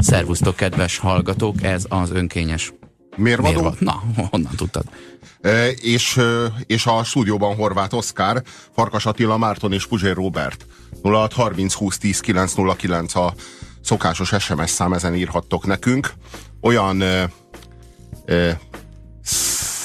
Szervusztok, kedves hallgatók, ez az önkényes Mérvadó. mérva. Na, honnan tudtad? E, és, e, és a stúdióban Horváth Oszkár, Farkas Attila Márton és Puzsér Robert. 0630 20 10 909 a szokásos SMS szám, ezen írhattok nekünk. Olyan e, e,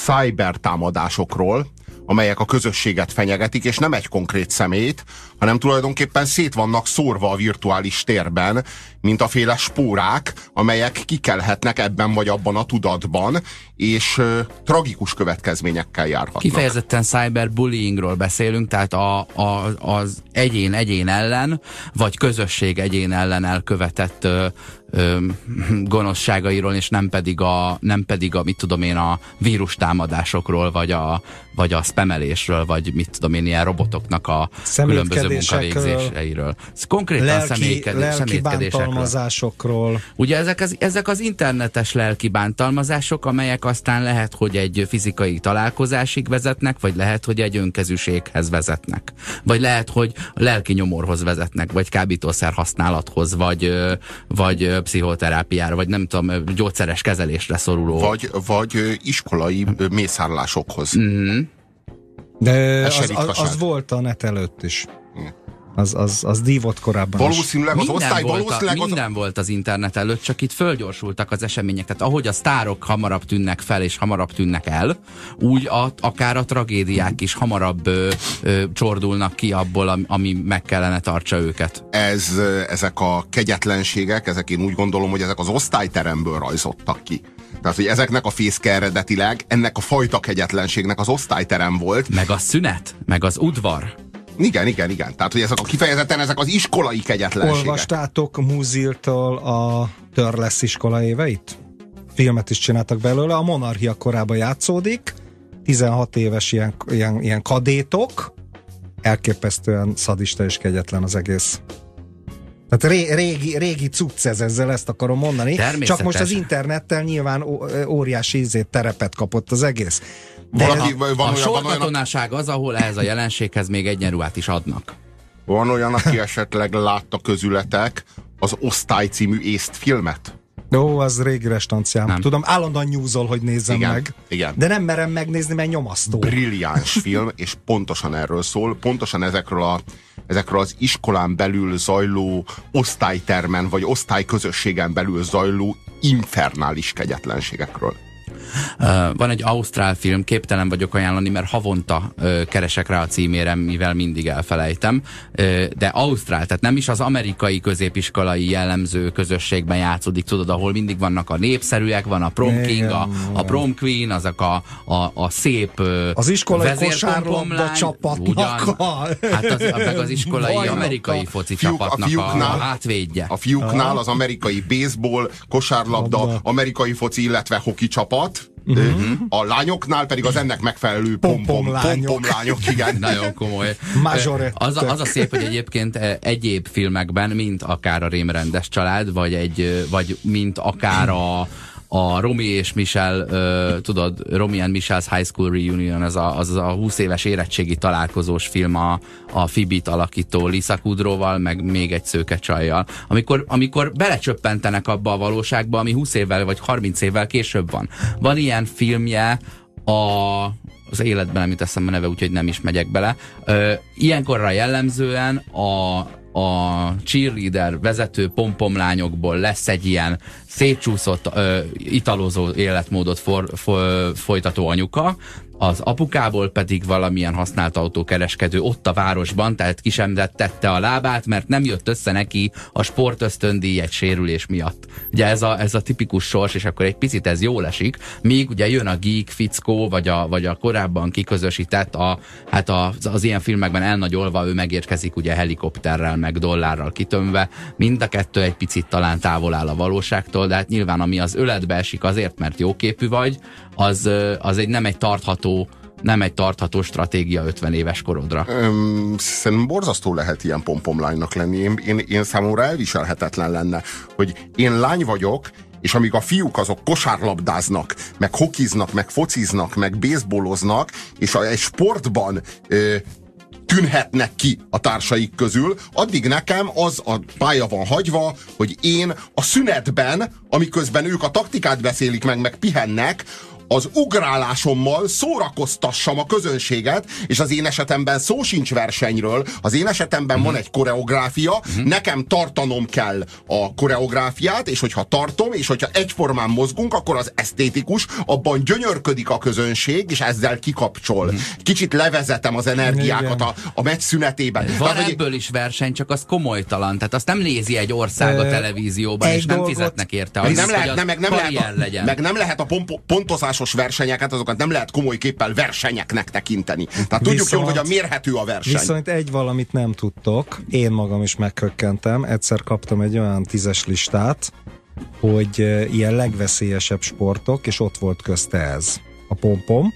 cyber támadásokról, amelyek a közösséget fenyegetik, és nem egy konkrét szemét, hanem tulajdonképpen szét vannak szórva a virtuális térben, mint a féle spórák, amelyek kikelhetnek ebben vagy abban a tudatban, és ö, tragikus következményekkel járhatnak. Kifejezetten cyberbullyingról beszélünk, tehát a, a, az egyén egyén ellen, vagy közösség egyén ellen elkövetett ö, ö, gonoszságairól, és nem pedig a, nem pedig a, mit tudom én, a vírus támadásokról, vagy a, vagy a spamelésről, vagy mit tudom én, ilyen robotoknak a különböző munkavégzéseiről. Ez konkrétan lelki, személykedés, lelki személykedésekről. bántalmazásokról. Ugye ezek az, ezek az internetes lelki bántalmazások, amelyek aztán lehet, hogy egy fizikai találkozásig vezetnek, vagy lehet, hogy egy önkezűséghez vezetnek. Vagy lehet, hogy lelki nyomorhoz vezetnek, vagy kábítószer használathoz, vagy, vagy pszichoterápiára, vagy nem tudom, gyógyszeres kezelésre szoruló. Vagy, vagy iskolai mészárlásokhoz. Mhm. De Ez az, az, az volt a net előtt is. Az, az, az dívott korábban. Valószínűleg az Minden, osztály, volt a, valószínűleg az, minden volt az internet előtt, csak itt fölgyorsultak az események. Tehát ahogy a sztárok hamarabb tűnnek fel és hamarabb tűnnek el, úgy a, akár a tragédiák is hamarabb ö, ö, csordulnak ki abból, ami, meg kellene tartsa őket. ez, ezek a kegyetlenségek, ezek én úgy gondolom, hogy ezek az osztályteremből rajzottak ki. Tehát, hogy ezeknek a fészke eredetileg, ennek a fajta kegyetlenségnek az osztályterem volt. Meg a szünet, meg az udvar. Igen, igen, igen. Tehát, hogy ezek a kifejezetten ezek az iskolai kegyetlenségek. Olvastátok Muziltól a Törlesz iskola éveit? Filmet is csináltak belőle, a monarchia korában játszódik, 16 éves ilyen, ilyen, ilyen kadétok, elképesztően szadista és kegyetlen az egész. Tehát ré, régi, régi cucc ez, ezzel ezt akarom mondani. Csak most az internettel nyilván óriási ízét, terepet kapott az egész. De Valaki, A, van, a olyan, sorkatonáság az, ahol ehhez a jelenséghez még egyenruhát is adnak. van olyan, aki esetleg látta közületek az Osztály című észt filmet? Ó, az régi restanciám. Nem. Tudom, állandóan nyúzol, hogy nézzem Igen, meg. igen. De nem merem megnézni, mert nyomasztó. brilliáns film, és pontosan erről szól, pontosan ezekről, a, ezekről az iskolán belül zajló osztálytermen, vagy osztályközösségen belül zajló infernális kegyetlenségekről. Van egy ausztrál film, képtelen vagyok ajánlani, mert havonta keresek rá a címére, mivel mindig elfelejtem. De ausztrál, tehát nem is az amerikai középiskolai jellemző közösségben játszódik, tudod, ahol mindig vannak a népszerűek, van a prom king, a, a prom queen, azok a, a, a szép Az iskolai kosárlabda csapatnak Ugyan, a- hát az, meg az iskolai Bajnoka. amerikai foci Fiúk- csapatnak a, fiúknál- a hátvédje. A fiúknál az amerikai baseball, kosárlabda, Labda. amerikai foci, illetve hoki csapat, a lányoknál pedig az ennek megfelelő pompom, Pompomlányok. pompomlányok, igen. Nagyon komoly. Majorettek. Az a, az a szép, hogy egyébként eh, egyéb filmekben, mint akár a Rémrendes család, vagy, egy, eh, vagy mint akár a, a Romi és Michel, uh, tudod, Romi and Michel's High School Reunion, az a, az a 20 éves érettségi találkozós film a, a Phoebe-t alakító Lisa Kudrowval, meg még egy szőke csajjal. Amikor, amikor belecsöppentenek abba a valóságba, ami 20 évvel vagy 30 évvel később van. Van ilyen filmje a az életben nem jut eszembe neve, úgyhogy nem is megyek bele. Ö, ilyenkorra jellemzően a, a cheerleader vezető pompomlányokból lesz egy ilyen szétcsúszott, ö, italozó életmódot for, for, folytató anyuka, az apukából pedig valamilyen használt autókereskedő ott a városban, tehát ki tette a lábát, mert nem jött össze neki a sportösztöndíj egy sérülés miatt. Ugye ez a, ez a tipikus sors, és akkor egy picit ez jól esik, míg ugye jön a geek fickó, vagy a, vagy a korábban kiközösített, a, hát az, az ilyen filmekben elnagyolva ő megérkezik ugye helikopterrel, meg dollárral kitömve, mind a kettő egy picit talán távol áll a valóságtól, de hát nyilván ami az öletbe esik azért, mert jóképű vagy, az, az egy nem egy tartható nem egy tartható stratégia 50 éves korodra. Öm, szerintem borzasztó lehet ilyen pompomlánynak lenni. Én, én, én számomra elviselhetetlen lenne, hogy én lány vagyok, és amíg a fiúk azok kosárlabdáznak, meg hokiznak, meg fociznak, meg baseballoznak, és a, egy sportban ö, tűnhetnek ki a társaik közül, addig nekem az a pálya van hagyva, hogy én a szünetben, amiközben ők a taktikát beszélik meg, meg pihennek, az ugrálásommal szórakoztassam a közönséget, és az én esetemben szó sincs versenyről, az én esetemben uh-huh. van egy koreográfia, uh-huh. nekem tartanom kell a koreográfiát, és hogyha tartom, és hogyha egyformán mozgunk, akkor az esztétikus, abban gyönyörködik a közönség, és ezzel kikapcsol. Uh-huh. Kicsit levezetem az energiákat a, a meccs szünetében. Van Tehát, ebből is verseny, csak az komolytalan. Tehát azt nem nézi egy ország a televízióban, és nem fizetnek érte. Meg nem, lehet, nem, meg, nem lehet a, meg nem lehet a pontozás szokásos versenyeket, azokat nem lehet komoly képpel versenyeknek tekinteni. Tehát tudjuk viszont, jól, hogy a mérhető a verseny. Viszont egy valamit nem tudtok, én magam is megkökkentem, egyszer kaptam egy olyan tízes listát, hogy ilyen legveszélyesebb sportok, és ott volt közte ez. A pompom.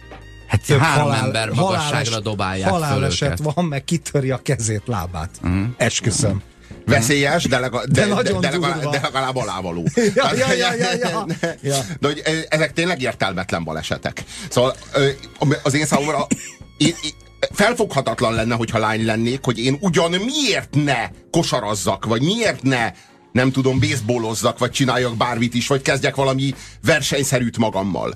Hát Több három halál, ember magasságra haláles, dobálják haláleset van, meg kitöri a kezét, lábát. Uh-huh. Esküszöm. Veszélyes, de, lega, de, de, de, de, legalább, de legalább alávaló. ja, ja, ja, ja, ja. De hogy ezek tényleg értelmetlen balesetek. Szóval az én számomra én, én, felfoghatatlan lenne, hogyha lány lennék, hogy én ugyan miért ne kosarazzak, vagy miért ne nem tudom, baseballozzak, vagy csináljak bármit is, vagy kezdjek valami versenyszerűt magammal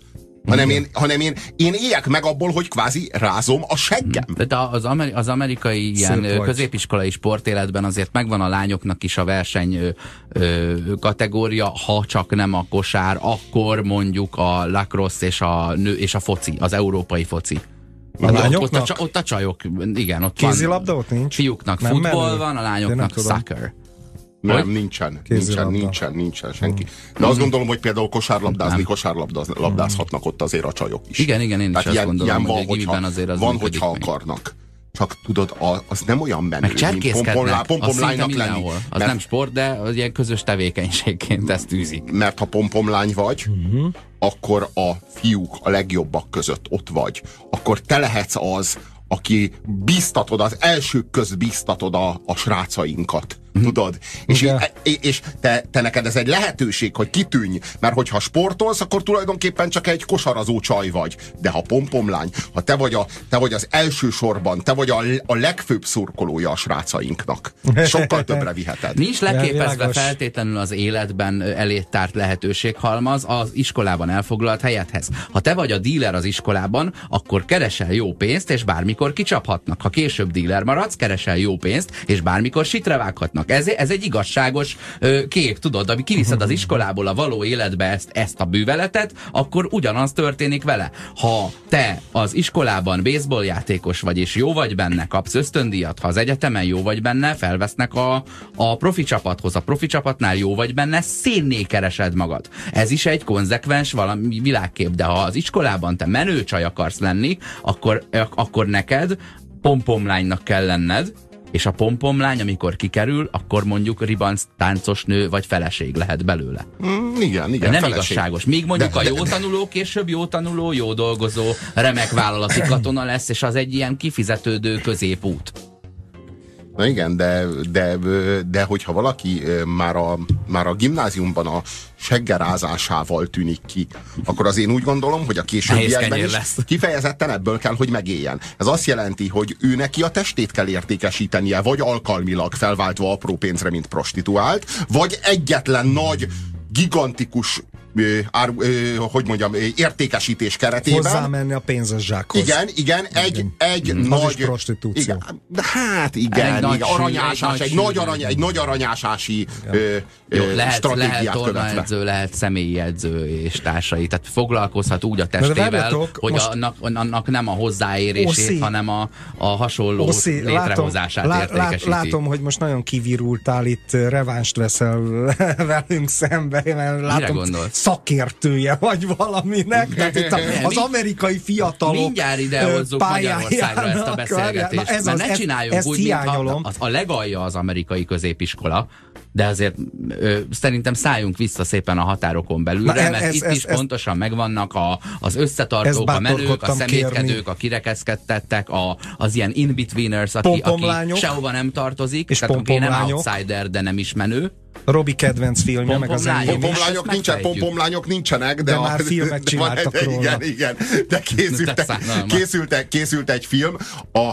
hanem én, hanem én, én éljek meg abból, hogy kvázi rázom a seggem. De az, ameri az amerikai ilyen középiskolai sportéletben azért megvan a lányoknak is a verseny ö, ö, kategória, ha csak nem a kosár, akkor mondjuk a lacrosse és a, nő, és a foci, az európai foci. A lányoknak? Ott, ott, a, ott a csajok, igen, ott Kézilabda van. ott nincs? Fiúknak nem futball van, a lányoknak soccer. Nem, nincsen. Nincsen, nincsen, nincsen senki. De azt gondolom, hogy például kosárlabdázni, kosárlabdázhatnak ott azért a csajok is. Igen, igen, én is Tehát azt ilyen, gondolom, ilyen van, hogy hogyha, azért az van, hogyha még. akarnak. Csak tudod, az nem olyan menő, Meg mint pompomlánynak lenni. Az mert, nem sport, de az ilyen közös tevékenységként ezt űzik. Mert ha pompomlány vagy, uh-huh. akkor a fiúk a legjobbak között ott vagy. Akkor te lehetsz az, aki biztatod, az elsők közt biztatod a, a srácainkat. Tudod? És, és, és te, te neked ez egy lehetőség, hogy kitűnj, mert hogyha sportolsz, akkor tulajdonképpen csak egy kosarazó csaj vagy. De ha pompomlány, ha te vagy, a, te vagy az első sorban, te vagy a, a legfőbb szurkolója a srácainknak, sokkal többre viheted. Nincs leképezve feltétlenül az életben eléttárt lehetőséghalmaz az iskolában elfoglalt helyethez. Ha te vagy a díler az iskolában, akkor keresel jó pénzt, és bármikor kicsaphatnak. Ha később díler maradsz, keresel jó pénzt, és bármikor sitre vághatnak vannak. Ez, ez egy igazságos ö, kép, tudod, ami kiviszed az iskolából a való életbe ezt, ezt a bűveletet, akkor ugyanaz történik vele. Ha te az iskolában baseball játékos vagy, és jó vagy benne, kapsz ösztöndíjat, ha az egyetemen jó vagy benne, felvesznek a, a profi csapathoz, a profi csapatnál jó vagy benne, szénné keresed magad. Ez is egy konzekvens valami világkép, de ha az iskolában te menő csaj akarsz lenni, akkor, akkor neked pompomlánynak kell lenned, és a pompomlány, amikor kikerül, akkor mondjuk ribanc táncos nő vagy feleség lehet belőle. Mm, igen, igen. De nem feleség. igazságos. Míg mondjuk de, a jó de, tanuló később jó tanuló, jó dolgozó, remek vállalati katona lesz, és az egy ilyen kifizetődő középút. Na igen, de, de, de hogyha valaki már a, már a gimnáziumban a seggerázásával tűnik ki, akkor az én úgy gondolom, hogy a későbbiekben is lesz. kifejezetten ebből kell, hogy megéljen. Ez azt jelenti, hogy ő neki a testét kell értékesítenie, vagy alkalmilag felváltva apró pénzre, mint prostituált, vagy egyetlen nagy gigantikus ár, hogy mondjam, értékesítés keretében. Hozzámenni a pénzes zsákhoz. Igen, igen, egy, igen. egy hmm. nagy... prostitúció. Igen, hát igen, egy nagy, igen aranyásás, egy, nagy, arany, egy nagy aranyásási ö, Jó, lehet, lehet tornaedző, lehet személyi edző és társai, tehát foglalkozhat úgy a testével, hogy most... annak, annak nem a hozzáérését, Oszi. hanem a, a hasonló Oszi, létrehozását látom, értékesíti. Látom, hogy most nagyon kivirultál itt, revánst veszel velünk szembe, mert látom, Mire gondolsz? Szakértője vagy valaminek. Tehát itt az amerikai fiatalok Mindjárt idehozzuk Magyarországra ezt a beszélgetést. Na ez az, ne csináljunk ezt, úgy, hiányolom. a, a legalja az amerikai középiskola, de azért ö, szerintem szálljunk vissza szépen a határokon belülre, Na, mert ez, itt ez, is ez, pontosan megvannak a, az összetartók, a menők, a szemétkedők, kérni. a kirekeszkedtettek, a, az ilyen in-betweeners, aki, aki sehova nem tartozik, és tehát aki nem outsider, de nem is menő. Robi kedvenc filmje, meg az enyém Pompomlányok, nincsen, pompomlányok nincsenek, de, de a, már filmek csináltak van, róla. Igen, igen, de készült, készült, készült egy film, a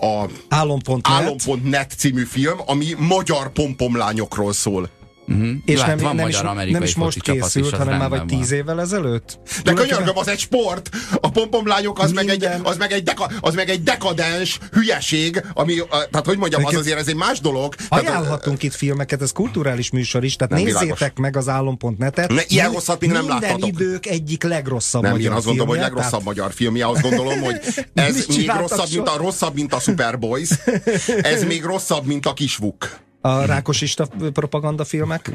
a Álom.net. Álom.net című film, ami magyar pompomlányokról szól. Uh-huh. És Jó, nem, hát van nem, is, nem is most készült, hanem már vagy tíz évvel ezelőtt. De könyörgöm, az egy sport. A pompomlányok az, meg egy, az, meg egy deka, az meg egy dekadens hülyeség, ami, a, tehát hogy mondjam, az azért ez egy más dolog. Ajánlhatunk tehát, itt filmeket, ez kulturális műsor is, tehát nézzétek világos. meg az állom.net-et. Ne, ilyen rosszat még nem Minden láttatok. idők egyik legrosszabb nem, magyar én azt gondolom, hogy filmje, legrosszabb magyar filmje. Azt gondolom, hogy ez még rosszabb, mint a, rosszabb, mint a Superboys. Ez még rosszabb, mint a Kisvuk. A propaganda filmek?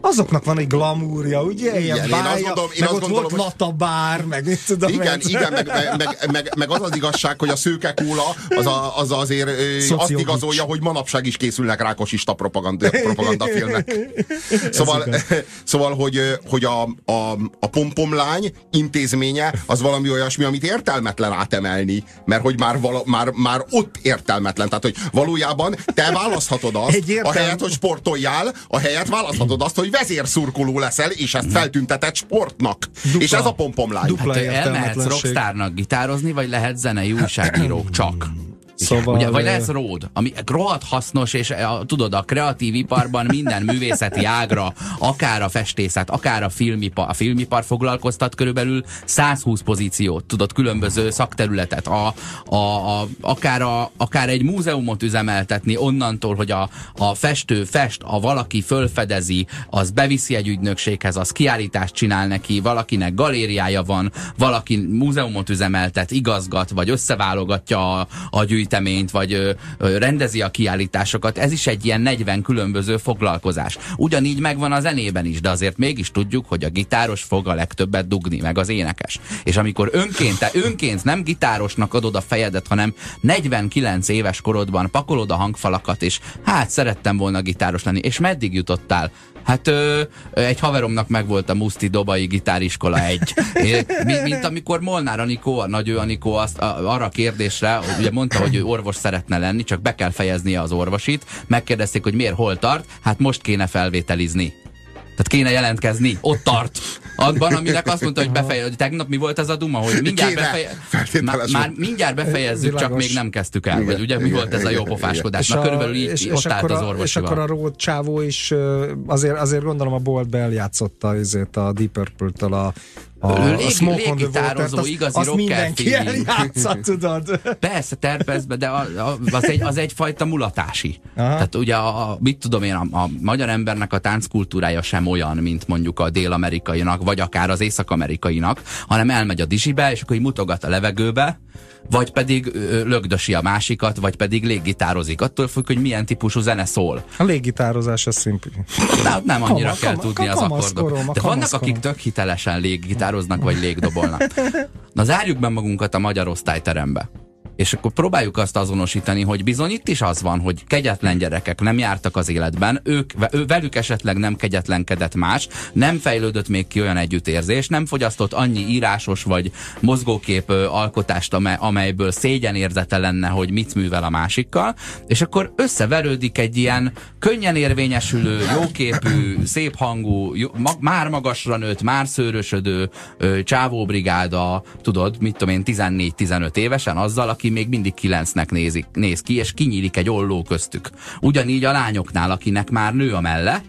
Azoknak van egy glamúrja, ugye? Ilyen igen, bája, én azt gondolom, én meg azt ott gondolom, volt latabár, meg mit tudom Igen, igen meg, meg, meg, meg, az az igazság, hogy a szőke kóla az, a, az azért azt igazolja, hogy manapság is készülnek rákosista propaganda, propagandafilmek. Szóval, szóval hogy, hogy a, a, a pompomlány intézménye az valami olyasmi, amit értelmetlen átemelni, mert hogy már, vala, már, már ott értelmetlen. Tehát, hogy valójában te választhatod azt, értelm... a helyet, hogy sportoljál, a helyet választhatod azt, hogy vezérszurkoló leszel, és ezt feltüntetett sportnak. Dupla, és ez a pompomlány. Dupla hát, elmehetsz rockstárnak gitározni, vagy lehet zenei újságírók csak. Szóval... Ugye, vagy lesz ród, ami rohadt hasznos, és a, tudod, a kreatív iparban minden művészeti ágra, akár a festészet, akár a filmipar, a filmipar foglalkoztat körülbelül 120 pozíciót, tudod, különböző szakterületet, a, a, a, akár, a, akár egy múzeumot üzemeltetni onnantól, hogy a, a festő fest, a valaki fölfedezi, az beviszi egy ügynökséghez, az kiállítást csinál neki, valakinek galériája van, valaki múzeumot üzemeltet, igazgat, vagy összeválogatja a, a gyűjt gyűjteményt, vagy ö, ö, rendezi a kiállításokat, ez is egy ilyen 40 különböző foglalkozás. Ugyanígy megvan a zenében is, de azért mégis tudjuk, hogy a gitáros fog a legtöbbet dugni, meg az énekes. És amikor önként, te önként nem gitárosnak adod a fejedet, hanem 49 éves korodban pakolod a hangfalakat, és hát szerettem volna gitáros lenni, és meddig jutottál? Hát ö, egy haveromnak megvolt a Muszti Dobai gitáriskola egy. É, mint amikor Molnár Anikó, a nagy ő Anikó azt, a, arra kérdésre, hogy ugye mondta, hogy ő orvos szeretne lenni, csak be kell fejeznie az orvosit. Megkérdezték, hogy miért hol tart, hát most kéne felvételizni. Tehát kéne jelentkezni, ott tart. Abban, aminek azt mondta, hogy befejezzük. Tegnap mi volt ez a duma, hogy mindjárt, befe... már, már mindjárt befejezzük, Világos. csak még nem kezdtük el. Vagy ugye mi volt ez a jó pofáskodás? Na körülbelül így és, ott és állt az orvosival. És akkor a Ród csávó is azért, azért gondolom a boltbe eljátszotta azért a Deep Purple-től a, a, lég, a Smoke on the Water, igazi azt mindenki eljátsza, tudod. Persze, tervezve, de az, egy, az egyfajta mulatási. Aha. Tehát ugye, a, a, mit tudom én, a, a magyar embernek a tánckultúrája sem olyan, mint mondjuk a dél-amerikainak, vagy akár az észak-amerikainak, hanem elmegy a dizsibe, és akkor így mutogat a levegőbe, vagy pedig lögdösi a másikat, vagy pedig léggitározik. Attól függ, hogy milyen típusú zene szól. A léggitározás az szimpli. De nem annyira kama, kell kama, tudni az akkordok. De vannak, akik tök hitelesen léggitároznak, vagy légdobolnak. Na zárjuk be magunkat a magyar osztályterembe. És akkor próbáljuk azt azonosítani, hogy bizony itt is az van, hogy kegyetlen gyerekek nem jártak az életben, ők, velük esetleg nem kegyetlenkedett más, nem fejlődött még ki olyan együttérzés, nem fogyasztott annyi írásos vagy mozgókép alkotást, amely, amelyből szégyenérzete lenne, hogy mit művel a másikkal, és akkor összeverődik egy ilyen könnyen érvényesülő, jóképű, szép hangú, jó, ma, már magasra nőtt, már szőrösödő csávóbrigáda, tudod, mit tudom én, 14-15 évesen azzal, aki aki még mindig kilencnek nézik, néz ki, és kinyílik egy olló köztük. Ugyanígy a lányoknál, akinek már nő a melle,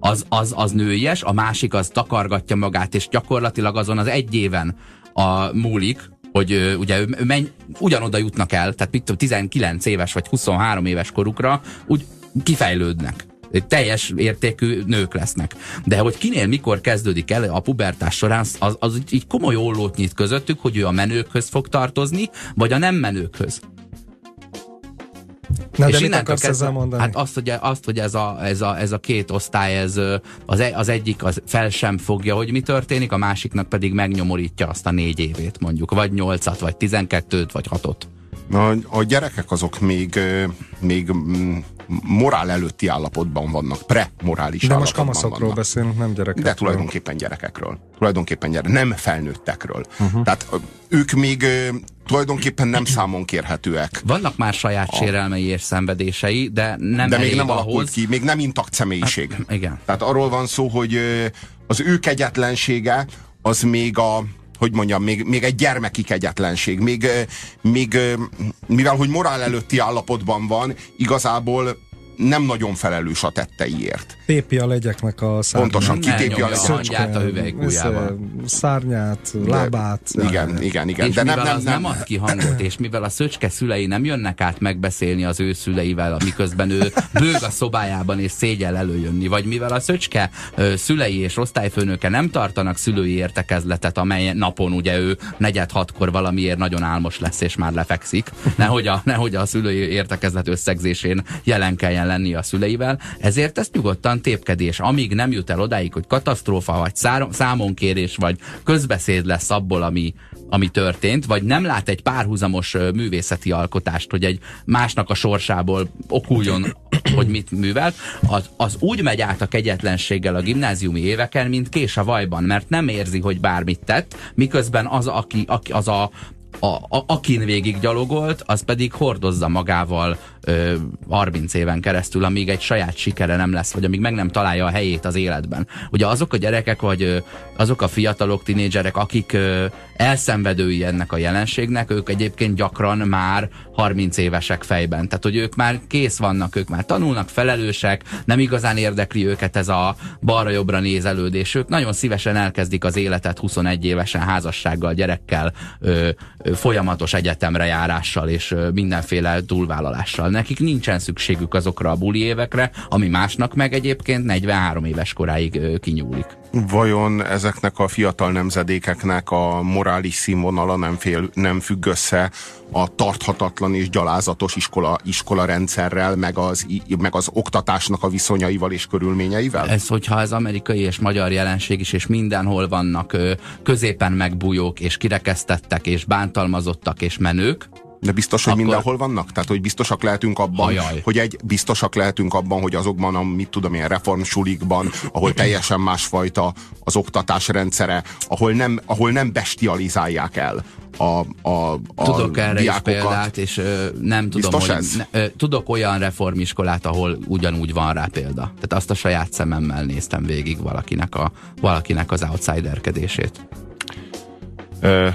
az, az, az nőies, a másik az takargatja magát, és gyakorlatilag azon az egy éven a múlik, hogy ö, ugye ő menj, ugyanoda jutnak el, tehát mit tudom, 19 éves vagy 23 éves korukra úgy kifejlődnek teljes értékű nők lesznek. De hogy kinél mikor kezdődik el a pubertás során, az, az így komoly ollót nyit közöttük, hogy ő a menőkhöz fog tartozni, vagy a nem menőkhöz. Na, és de mit akarsz ezzel mondani? Hát azt, hogy, azt, hogy ez, a, ez, a, ez a két osztály, ez, az, e, az egyik az fel sem fogja, hogy mi történik, a másiknak pedig megnyomorítja azt a négy évét mondjuk, vagy nyolcat, vagy tizenkettőt, vagy hatot. A, a gyerekek azok még, még mm, morál előtti állapotban vannak, pre-morális De most kamaszokról vannak. beszélünk, nem gyerekekről. De tulajdonképpen gyerekekről. Tulajdonképpen gyerek, nem felnőttekről. Uh-huh. Tehát ők még tulajdonképpen nem számon kérhetőek. Vannak már saját a... sérelmei és szenvedései, de nem De még nem ahhoz... alakult ki, még nem intakt személyiség. Hát, igen. Tehát arról van szó, hogy az ő kegyetlensége az még a hogy mondjam, még, még egy gyermeki kegyetlenség. Még, még, mivel hogy morál előtti állapotban van, igazából nem nagyon felelős a tetteiért. Tépi a legyeknek a szárnyát. Pontosan, kitépi a legyek. a hüvelykújjával. Szárnyát, lábát. Igen, igen, igen. És De mivel nem, nem, az nem, nem ad ki hangot, és mivel a szöcske szülei nem jönnek át megbeszélni az ő szüleivel, miközben ő bőg a szobájában és szégyel előjönni, vagy mivel a szöcske szülei és osztályfőnöke nem tartanak szülői értekezletet, amely napon ugye ő negyed hatkor valamiért nagyon álmos lesz és már lefekszik, nehogy a, nehogy a szülői értekezlet összegzésén jelen kelljen kelljen lenni a szüleivel, ezért ezt nyugodtan tépkedés. Amíg nem jut el odáig, hogy katasztrófa, vagy számonkérés, vagy közbeszéd lesz abból, ami, ami történt, vagy nem lát egy párhuzamos művészeti alkotást, hogy egy másnak a sorsából okuljon, hogy mit művel, az, az úgy megy át a kegyetlenséggel a gimnáziumi éveken, mint kés a vajban, mert nem érzi, hogy bármit tett, miközben az, aki, aki az a a, a, akin végig gyalogolt, az pedig hordozza magával ö, 30 éven keresztül, amíg egy saját sikere nem lesz, vagy amíg meg nem találja a helyét az életben. Ugye azok a gyerekek, vagy ö, azok a fiatalok, tinédzserek, akik ö, elszenvedői ennek a jelenségnek, ők egyébként gyakran már 30 évesek fejben. Tehát, hogy ők már kész vannak, ők már tanulnak, felelősek, nem igazán érdekli őket ez a balra-jobbra nézelődés. Ők nagyon szívesen elkezdik az életet 21 évesen házassággal, gyerekkel, ö, ö, folyamatos egyetemre járással és ö, mindenféle túlvállalással. Nekik nincsen szükségük azokra a buli évekre, ami másnak meg egyébként 43 éves koráig kinyúlik. Vajon ezeknek a fiatal nemzedékeknek a morális színvonala nem, fél, nem függ össze a tarthatatlan és gyalázatos iskola, iskola rendszerrel, meg az, meg az oktatásnak a viszonyaival és körülményeivel? Ez, hogyha az amerikai és magyar jelenség is, és mindenhol vannak középen megbújók, és kirekesztettek, és bántalmazottak, és menők, de biztos, hogy akkor... mindenhol vannak? Tehát, hogy biztosak lehetünk abban, Ajaj. hogy egy biztosak lehetünk abban, hogy azokban a, mit tudom ilyen reformsulikban, ahol teljesen másfajta az oktatás rendszere, ahol nem, ahol nem bestializálják el a, a, a Tudok erre diákokat. is példát, és ö, nem tudom, Biztos hogy ez? Ne, ö, tudok olyan reformiskolát, ahol ugyanúgy van rá példa. Tehát azt a saját szememmel néztem végig valakinek, a, valakinek az outsiderkedését. Ö,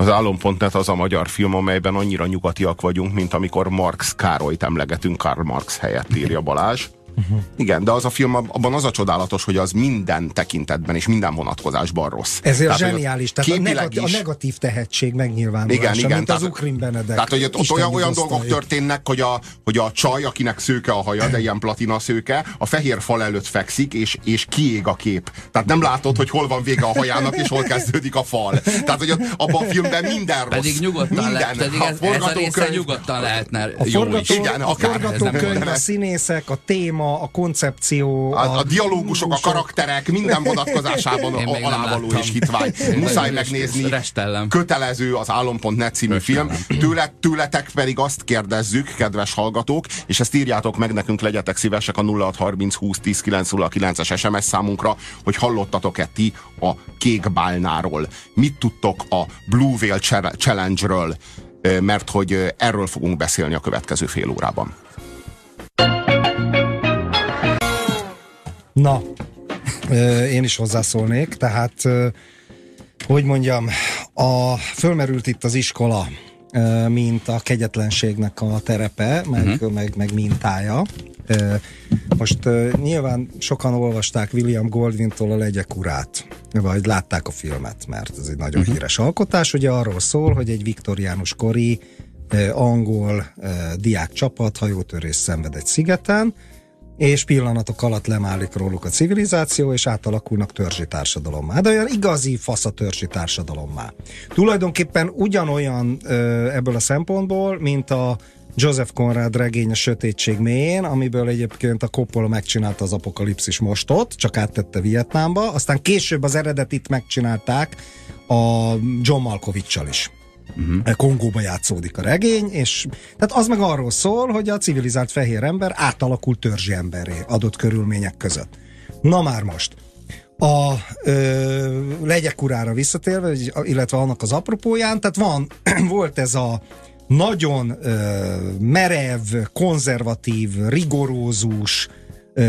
az Álom.net az a magyar film, amelyben annyira nyugatiak vagyunk, mint amikor Marx Károlyt emlegetünk Karl Marx helyett, írja Balázs. Uh-huh. Igen, de az a film, abban az a csodálatos, hogy az minden tekintetben és minden vonatkozásban rossz. Ezért tehát, zseniális, tehát a negatív, is, a negatív tehetség megnyilvánulása, igen, igen, mint tehát, az Ukrin Benedek. Tehát, hogy ott olyan, olyan dolgok történnek, hogy a, hogy a csaj, akinek szőke a haja, de ilyen platina szőke, a fehér fal előtt fekszik, és, és kiég a kép. Tehát nem látod, hogy hol van vége a hajának, és hol kezdődik a fal. Tehát, hogy abban a filmben minden rossz. Pedig nyugodtan minden. Le, pedig ez, ez a része nyugodtan lehetne a jó forgató, is. Igen, a forgatókönyv, a színészek, a téma, a koncepció. A, a, a dialógusok, a karakterek minden vonatkozásában alávaló és hitvány. Muszáj megnézni. Restellem. Kötelező az álom.net című Restellem. film. Tőle, tőletek pedig azt kérdezzük, kedves hallgatók, és ezt írjátok meg nekünk, legyetek szívesek a 0630 20 10 909-es SMS számunkra, hogy hallottatok-e ti a kék bálnáról. Mit tudtok a Blue Whale Challenge-ről? mert hogy erről fogunk beszélni a következő fél órában. Na, én is hozzászólnék, tehát hogy mondjam, a, fölmerült itt az iskola, mint a kegyetlenségnek a terepe, meg, uh-huh. meg, meg mintája. Most nyilván sokan olvasták William Goldwyn-tól a Legyek urát, vagy látták a filmet, mert ez egy nagyon uh-huh. híres alkotás. Ugye arról szól, hogy egy viktoriánus kori angol diák csapat hajótörés szenved egy szigeten, és pillanatok alatt lemálik róluk a civilizáció, és átalakulnak törzsi társadalommá. De olyan igazi fasz a törzsi társadalommá. Tulajdonképpen ugyanolyan ebből a szempontból, mint a Joseph Conrad regény a Sötétség mélyén, amiből egyébként a Coppola megcsinálta az apokalipszis mostot, csak áttette Vietnámba, aztán később az eredetit megcsinálták a John Malkovicsal is uh-huh. Kongóba játszódik a regény, és tehát az meg arról szól, hogy a civilizált fehér ember átalakul törzsi emberré adott körülmények között. Na már most, a ö, legyek urára visszatérve, illetve annak az apropóján, tehát van, volt ez a nagyon ö, merev, konzervatív, rigorózus,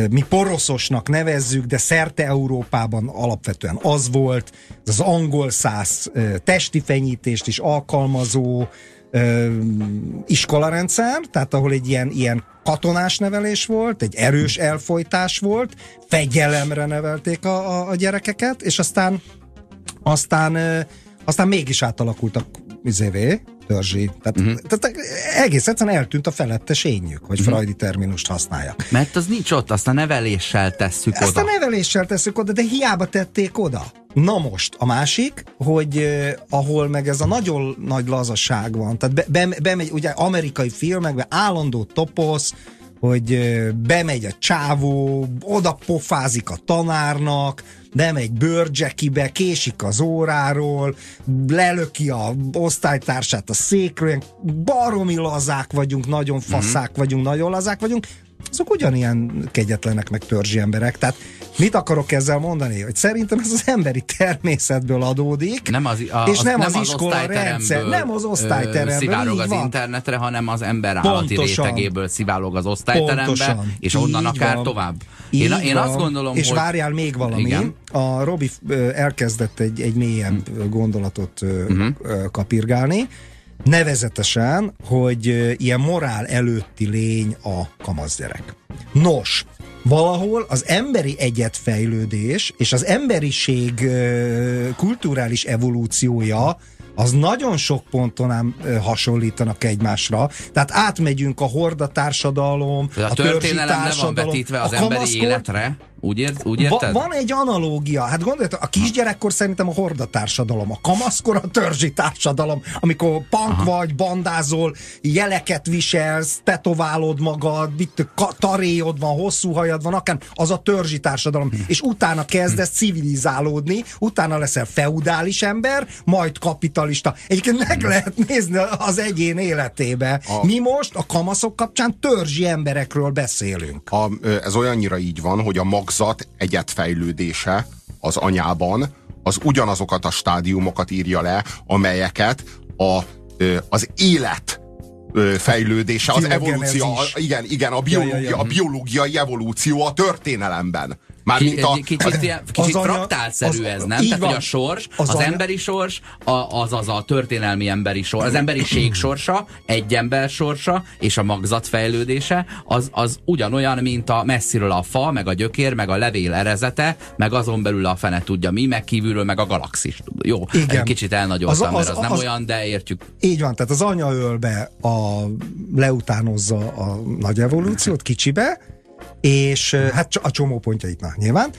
mi poroszosnak nevezzük, de szerte Európában alapvetően az volt, az angol száz testi fenyítést is alkalmazó iskolarendszer, tehát ahol egy ilyen, ilyen katonás nevelés volt, egy erős elfolytás volt, fegyelemre nevelték a, a, a gyerekeket, és aztán aztán, aztán mégis átalakultak izévé, törzsi. Tehát, uh-huh. tehát egész egyszerűen eltűnt a felettes ényük, hogy uh-huh. freudi terminust használjak. Mert az nincs ott, azt a neveléssel tesszük Ezt oda. Ezt a neveléssel tesszük oda, de hiába tették oda. Na most, a másik, hogy eh, ahol meg ez a nagyon nagy lazaság van, tehát be, be, bemegy, ugye amerikai filmekben állandó toposz, hogy eh, bemegy a csávó, oda pofázik a tanárnak, nem egy bőrcsekibe, késik az óráról, lelöki a osztálytársát a székről, baromi lazák vagyunk, nagyon faszák mm-hmm. vagyunk, nagyon lazák vagyunk, azok ugyanilyen kegyetlenek, meg törzsi emberek. Tehát mit akarok ezzel mondani? Hogy szerintem ez az emberi természetből adódik, nem az, a, és nem, nem az, az iskola rendszer, nem az osztályteremből. Szivárog az van. internetre, hanem az ember állati Pontosan. rétegéből sziválog az osztályterembe, Pontosan. és onnan Így akár van. tovább. Én, én azt gondolom, és hogy... várjál még valami. Igen? A Robi elkezdett egy, egy mélyebb hm. gondolatot uh-huh. kapirgálni, Nevezetesen, hogy ilyen morál előtti lény a kamaszgyerek. Nos, valahol az emberi egyetfejlődés és az emberiség kulturális evolúciója az nagyon sok ponton ám hasonlítanak egymásra. Tehát átmegyünk a horda társadalom, a, a történelem le van vetítve az emberi kamaszkor, életre. Úgy, ért, úgy érted? Va, van egy analógia. Hát gondolj, a kisgyerekkor szerintem a horda társadalom, a kamaszkor a törzsi társadalom, amikor punk Aha. vagy, bandázol, jeleket viselsz, tetoválod magad, mit, taréjod van, hosszú hajad van, akár az a törzsi társadalom. Hm. És utána kezdesz hm. civilizálódni, utána leszel feudális ember, majd kapitalista. Egyébként meg hm. lehet nézni az egyén életébe. A... Mi most a kamaszok kapcsán törzsi emberekről beszélünk. A, ez olyannyira így van, hogy a mag magzat egyetfejlődése az anyában, az ugyanazokat a stádiumokat írja le, amelyeket a, az élet fejlődése, az evolúció, igen, igen, a biológia, ja, ja, ja. a biológiai evolúció a történelemben. Mármint a, kicsit, az, kicsit az fraktálszerű ez, nem? Tehát, van, hogy a sors, az, az anya... emberi sors, a, az az a történelmi emberi sors, az emberiség sorsa, egy ember sorsa, és a magzat fejlődése, az, az ugyanolyan, mint a messziről a fa, meg a gyökér, meg a levél erezete, meg azon belül a fene tudja mi, meg kívülről, meg a galaxis. Jó, Igen. kicsit elnagyoltam, az, az, mert az, az nem az, olyan, de értjük. Így van, tehát az anyaölbe a, leutánozza a nagy evolúciót kicsibe, és hát a csomópontjait na, nyilván,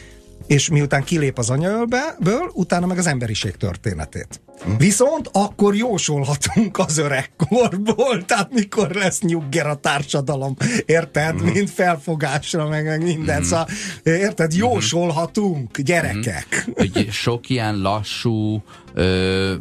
és miután kilép az anyaölből, utána meg az emberiség történetét. Hm. Viszont akkor jósolhatunk az öregkorból, tehát mikor lesz nyugger a társadalom, érted? Hm. Mint felfogásra, meg, meg minden. Hm. Szóval, érted? Jósolhatunk, gyerekek. Hogy sok ilyen lassú, ö,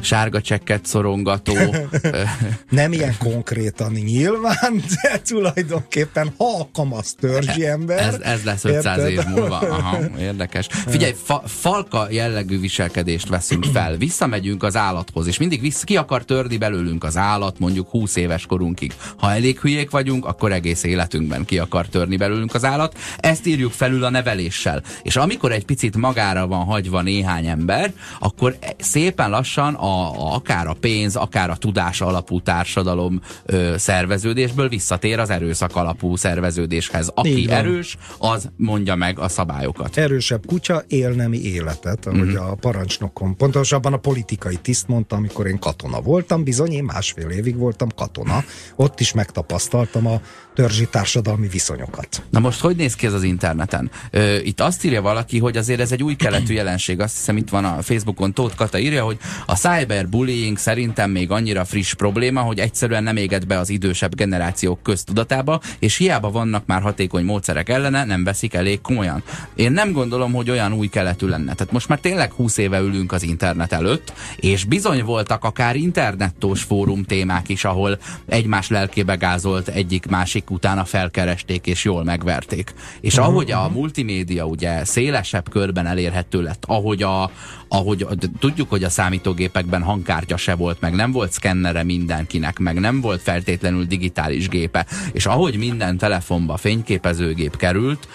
sárga csekket szorongató. Nem ilyen konkrétan nyilván, de tulajdonképpen ha a kamasz törzsi ember. Ez, ez lesz 500 érted? év múlva. Aha, érdekes. Figyelj, fa, falka jellegű viselkedést veszünk fel. Visszamegyünk az állathoz, és mindig vissza, ki akar törni belőlünk az állat, mondjuk 20 éves korunkig. Ha elég hülyék vagyunk, akkor egész életünkben ki akar törni belőlünk az állat. Ezt írjuk felül a neveléssel. És amikor egy picit magára van hagyva néhány ember, akkor szépen lassan a, a, akár a pénz, akár a tudás alapú társadalom ö, szerveződésből visszatér az erőszak alapú szerveződéshez. Aki erős, az mondja meg a szabályokat. Erősebb kutya él nemi életet, ahogy mm-hmm. a parancsnokom. Pontosabban a politikai tiszt mondta, amikor én katona voltam, bizony én másfél évig voltam katona. Ott is megtapasztaltam a törzsi társadalmi viszonyokat. Na most hogy néz ki ez az interneten? Ö, itt azt írja valaki, hogy azért ez egy új keletű jelenség. Azt hiszem itt van a Facebookon Tóth Kata írja, hogy a cyberbullying szerintem még annyira friss probléma, hogy egyszerűen nem éget be az idősebb generációk köztudatába, és hiába vannak már hatékony módszerek ellene, nem veszik elég komolyan. Én nem gondolom, hogy olyan új keletű lenne. Tehát most már tényleg 20 éve ülünk az interneten előtt, és bizony voltak akár internettós fórum témák is, ahol egymás lelkébe gázolt egyik-másik utána felkeresték és jól megverték. És uh-huh. ahogy a multimédia ugye szélesebb körben elérhető lett, ahogy a, ahogy tudjuk, hogy a számítógépekben hangkártya se volt, meg nem volt szkennere mindenkinek, meg nem volt feltétlenül digitális gépe, és ahogy minden telefonba fényképezőgép került,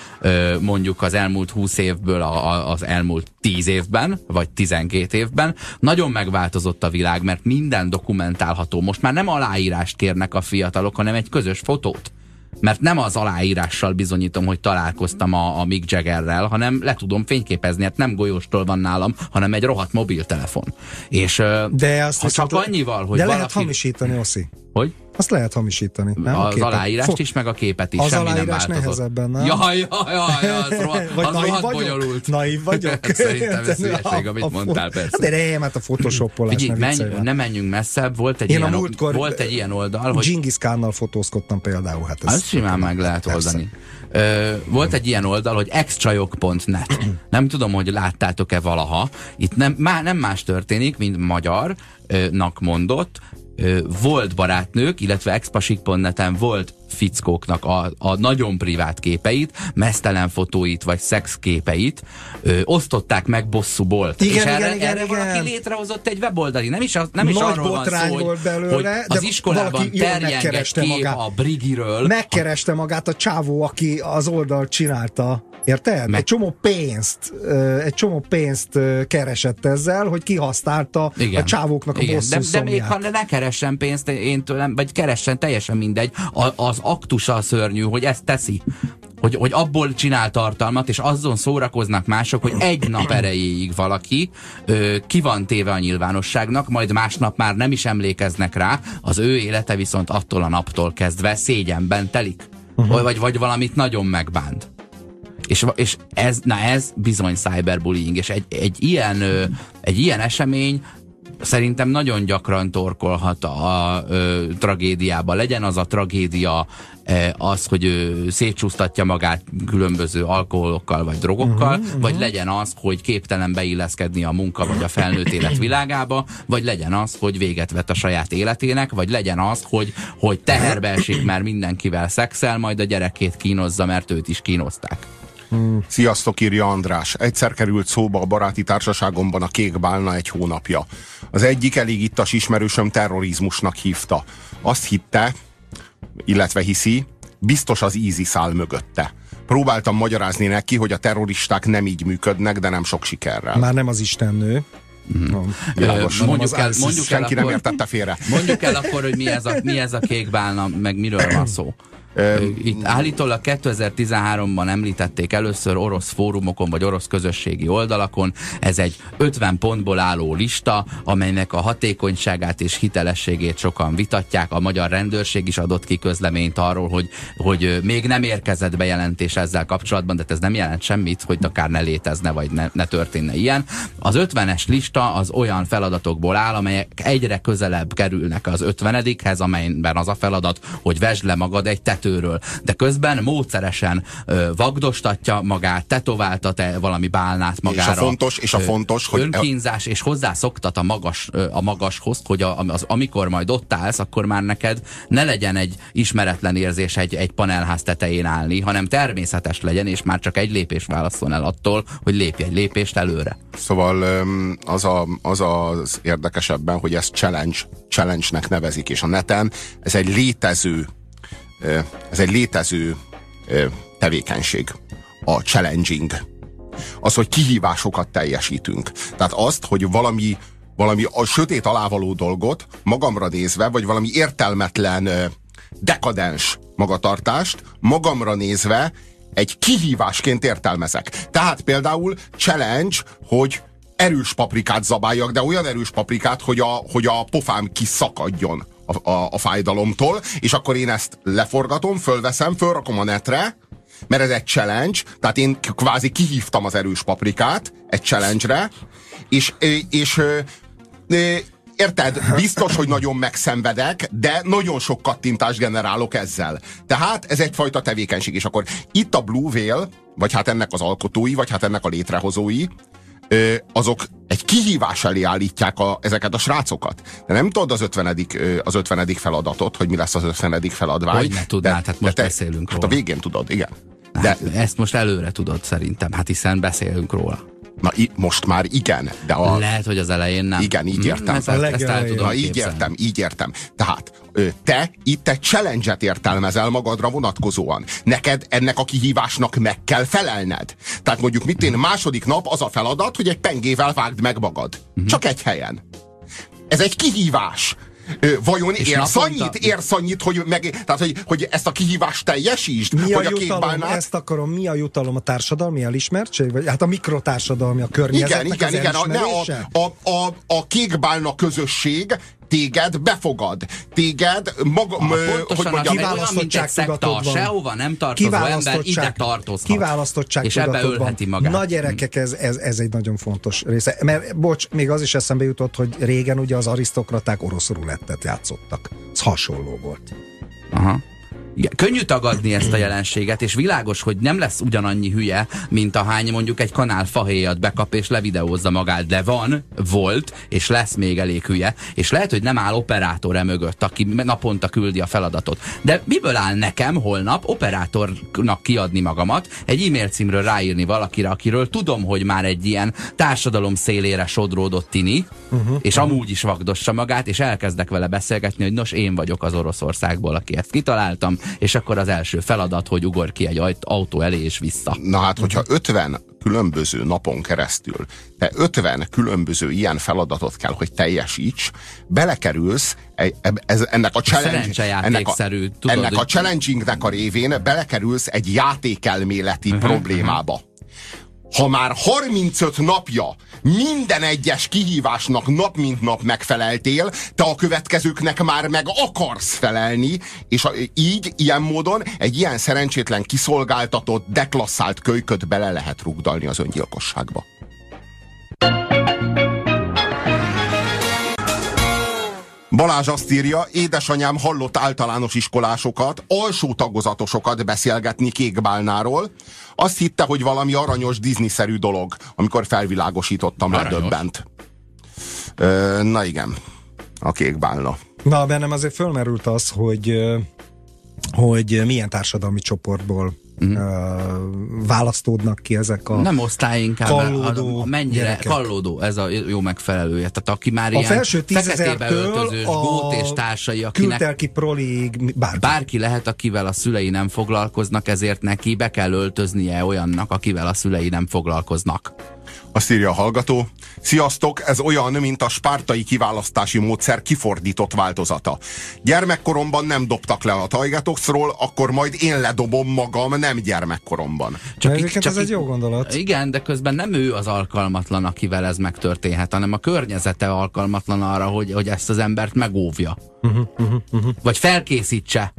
mondjuk az elmúlt 20 évből az elmúlt 10 évben, vagy 12 évben, nagyon megváltozott a világ, mert minden dokumentálható. Most már nem aláírást kérnek a fiatalok, hanem egy közös fotót mert nem az aláírással bizonyítom, hogy találkoztam a, a Mick Jaggerrel, hanem le tudom fényképezni, hát nem golyóstól van nálam, hanem egy rohadt mobiltelefon. És de azt ha csak annyival, hogy de valaki... lehet hamisítani, Oszi. Hogy? Azt lehet hamisítani. Nem? Az aláírást Fo is, meg a képet is. Az semmi aláírás nem nehezebben, nem? Jaj, jaj, jaj, az, rohadt, Vagy az naív rohadt vagyok? bonyolult. Naív vagyok? Szerintem ez hülyeség, amit A- a- mondtál, persze. De nem, hát a photoshopolás Figyelj, ne menj, ne menjünk messzebb, volt egy, a ilyen, múltkor- volt egy ilyen oldal, hogy Genghis Khánnal fotózkodtam például. Hát ez azt simán meg lehet oldani. Ö, volt egy ilyen oldal, hogy extrajog.net. Nem tudom, hogy láttátok-e valaha. Itt nem, má, nem más történik, mint magyarnak mondott, volt barátnők, illetve expasik.neten volt fickóknak a, a nagyon privát képeit, mesztelen fotóit vagy szexképeit ö, osztották meg bosszúból. Igen, és igen, erre, igen, erre igen. valaki létrehozott egy weboldali. Nem is, az, nem is arról van szó, hogy, volt belőle, hogy de az iskolában valaki jól terjeng egy megkereste kép magát. a Brigiről, Megkereste magát a csávó, aki az oldalt csinálta. Érted? Meg- Egy csomó pénzt, egy csomó pénzt keresett ezzel, hogy kihasználta a csávóknak a Igen. bosszú de, de még ha ne keressen pénzt én tőlem, vagy keressen, teljesen mindegy, a, az aktusa szörnyű, hogy ezt teszi. Hogy, hogy abból csinál tartalmat, és azon szórakoznak mások, hogy egy nap erejéig valaki ö, ki van téve a nyilvánosságnak, majd másnap már nem is emlékeznek rá, az ő élete viszont attól a naptól kezdve szégyenben telik. Uh-huh. Vagy, vagy valamit nagyon megbánt. És, és ez, na ez bizony cyberbullying, és egy, egy, ilyen, egy ilyen esemény szerintem nagyon gyakran torkolhat a ö, tragédiába. Legyen az a tragédia e, az, hogy ő szétcsúsztatja magát különböző alkoholokkal vagy drogokkal, uh-huh, vagy legyen az, hogy képtelen beilleszkedni a munka vagy a felnőtt élet világába, vagy legyen az, hogy véget vet a saját életének, vagy legyen az, hogy, hogy teherbe esik, mert mindenkivel szexel, majd a gyerekét kínozza, mert őt is kínozták. Sziasztok, írja András. Egyszer került szóba a baráti társaságomban a kék bálna egy hónapja. Az egyik elég ittas ismerősöm terrorizmusnak hívta. Azt hitte, illetve hiszi, biztos az ISIS áll mögötte. Próbáltam magyarázni neki, hogy a terroristák nem így működnek, de nem sok sikerrel. Már nem az istennő. No. Világos. Ö, mondjuk el, mondjuk el Senki nem akkor, értette félre. Mondjuk el akkor, hogy mi ez a, mi ez a kék bálna, meg miről van szó. Itt állítólag 2013-ban említették először orosz fórumokon vagy orosz közösségi oldalakon. Ez egy 50 pontból álló lista, amelynek a hatékonyságát és hitelességét sokan vitatják. A magyar rendőrség is adott ki közleményt arról, hogy, hogy még nem érkezett bejelentés ezzel kapcsolatban, de ez nem jelent semmit, hogy akár ne létezne, vagy ne, ne történne ilyen. Az 50-es lista az olyan feladatokból áll, amelyek egyre közelebb kerülnek az 50-hez, amelyben az a feladat, hogy vesd le magad egy tetőről. De közben módszeresen ö, vagdostatja magát, tetováltat -e valami bálnát magára. És a fontos, és a fontos, hogy Önkínzás, és hozzászoktat a, magas, a magashoz, hogy a, az, amikor majd ott állsz, akkor már neked ne legyen egy ismeretlen érzés egy, egy panelház tetején állni, hanem természetes legyen, és már csak egy lépés válaszol el attól, hogy lépj egy lépést előre. Szóval az, a, az az érdekesebben, hogy ezt challenge, challenge-nek nevezik, és a neten ez egy létező ez egy létező tevékenység. A challenging. Az, hogy kihívásokat teljesítünk. Tehát azt, hogy valami, valami a sötét alávaló dolgot magamra nézve, vagy valami értelmetlen dekadens magatartást magamra nézve egy kihívásként értelmezek. Tehát például challenge, hogy erős paprikát zabáljak, de olyan erős paprikát, hogy a, hogy a pofám kiszakadjon a, a, a fájdalomtól, és akkor én ezt leforgatom, fölveszem, fölrakom a netre, mert ez egy challenge, tehát én kvázi kihívtam az erős paprikát egy challenge-re, és, és, Érted? Biztos, hogy nagyon megszenvedek, de nagyon sok kattintást generálok ezzel. Tehát ez egyfajta tevékenység. És akkor itt a Blue Whale, vagy hát ennek az alkotói, vagy hát ennek a létrehozói, azok egy kihívás elé állítják a, ezeket a srácokat. De nem tudod az 50. az 50. feladatot, hogy mi lesz az 50. feladvány. Hogy ne tudnád, hát most te, beszélünk hát róla. a végén tudod, igen. De hát ezt most előre tudod szerintem, hát hiszen beszélünk róla. Na, i, most már igen, de a... Lehet, hogy az elején nem. Igen, így értem. Mm, ezt, ezt el tudom Na, így értem, így értem. Tehát te itt egy challenge-et értelmezel magadra vonatkozóan. Neked ennek a kihívásnak meg kell felelned. Tehát mondjuk mit én második nap az a feladat, hogy egy pengével vágd meg magad. Mhm. Csak egy helyen. Ez egy kihívás. Vajon És érsz naponta- annyit, érsz annyit, hogy, meg, tehát, hogy, hogy ezt a kihívást teljesítsd? Mi a hogy a jutalom? kékbálnát Ezt akarom. Mi a jutalom? A társadalmi elismertség? Vagy hát a mikrotársadalmi, a környezetnek Igen, igen, igen. A, ne, a, a, a, a kékbálna közösség téged befogad. Téged maga, Ah, ö, pontosan hogy mondjam, az, olyan, mint egy kiválasztottság tudatod van. sehova nem tartozó ember ide tartozhat. Kiválasztottság És ebbe ölheti magát. Na gyerekek, ez, ez, ez egy nagyon fontos része. Mert, bocs, még az is eszembe jutott, hogy régen ugye az arisztokraták orosz rulettet játszottak. Ez hasonló volt. Aha. Igen, könnyű tagadni ezt a jelenséget, és világos, hogy nem lesz ugyanannyi hülye, mint ahány mondjuk egy kanál fahéjat bekap és levideózza magát, de van, volt, és lesz még elég hülye, és lehet, hogy nem áll operátor e mögött, aki naponta küldi a feladatot. De miből áll nekem holnap operátornak kiadni magamat, egy e-mail címről ráírni valakire, akiről tudom, hogy már egy ilyen társadalom szélére sodródott tini, uh-huh, és amúgy is vagdossa magát, és elkezdek vele beszélgetni, hogy nos, én vagyok az Oroszországból, aki ezt kitaláltam, és akkor az első feladat, hogy ugor ki egy autó elé és vissza. Na hát, hogyha 50 különböző napon keresztül te 50 különböző ilyen feladatot kell, hogy teljesíts, belekerülsz ez, ennek a challenge, ennek a, tudod, ennek a challengingnek a révén belekerülsz egy játékelméleti Mhm, problémába. Ha már 35 napja minden egyes kihívásnak nap mint nap megfeleltél, te a következőknek már meg akarsz felelni, és így, ilyen módon egy ilyen szerencsétlen kiszolgáltatott, deklasszált kölyköt bele lehet rugdalni az öngyilkosságba. Balázs azt írja, édesanyám hallott általános iskolásokat, alsó tagozatosokat beszélgetni kékbálnáról. Azt hitte, hogy valami aranyos Disney-szerű dolog, amikor felvilágosítottam, ledöbbent. Ö, na igen, a kékbálna. Na, bennem azért fölmerült az, hogy hogy milyen társadalmi csoportból uh-huh. választódnak ki ezek a... Nem osztály inkább, Kallódó a, a mennyire gyerekek. kallódó, ez a jó megfelelője. Tehát aki már A ilyen felső feketébe öltözős gót és társai, akinek kültelki prolig, bárki. bárki lehet, akivel a szülei nem foglalkoznak, ezért neki be kell öltöznie olyannak, akivel a szülei nem foglalkoznak. Azt írja a hallgató. Sziasztok, ez olyan, mint a spártai kiválasztási módszer kifordított változata. Gyermekkoromban nem dobtak le a tajgatoxról, akkor majd én ledobom magam nem gyermekkoromban. Csak így- egyébként ez egy jó gondolat. Igen, de közben nem ő az alkalmatlan, akivel ez megtörténhet, hanem a környezete alkalmatlan arra, hogy, hogy ezt az embert megóvja. Vagy felkészítse.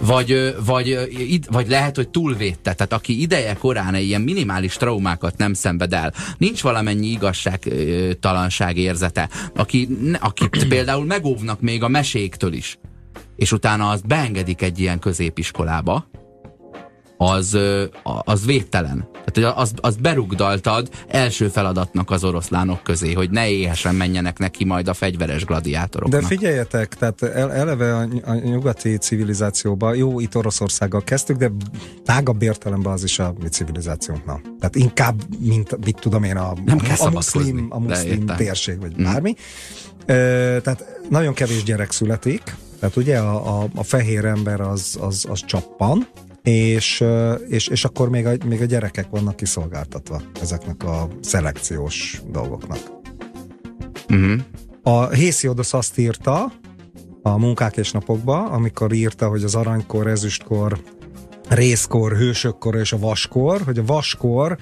Vagy, ö, vagy, id, vagy lehet, hogy túlvédte. Tehát aki ideje korán egy ilyen minimális traumákat nem szenved el, nincs valamennyi igazságtalanság érzete, aki, akit például megóvnak még a meséktől is, és utána azt beengedik egy ilyen középiskolába, az, a- az védtelen. Tehát az, az berugdaltad első feladatnak az oroszlánok közé, hogy ne éhesen menjenek neki majd a fegyveres gladiátoroknak. De figyeljetek, tehát el- eleve a, a nyugati civilizációban, jó, itt Oroszországgal kezdtük, de tágabb értelemben az is a mi civilizációnknak. Tehát inkább, mint mit tudom én, a, Nem a szabadkozni, muszlim, a muszlim térség, vagy Mm. bármi. Ö, tehát nagyon kevés gyerek születik, tehát ugye a, a, a fehér ember az, az, az csappan, és, és, és akkor még a, még a gyerekek vannak kiszolgáltatva ezeknek a szelekciós dolgoknak. Uh-huh. A Hésziodosz azt írta a munkák és napokba, amikor írta, hogy az aranykor, ezüstkor, részkor, hősökkor és a vaskor, hogy a vaskor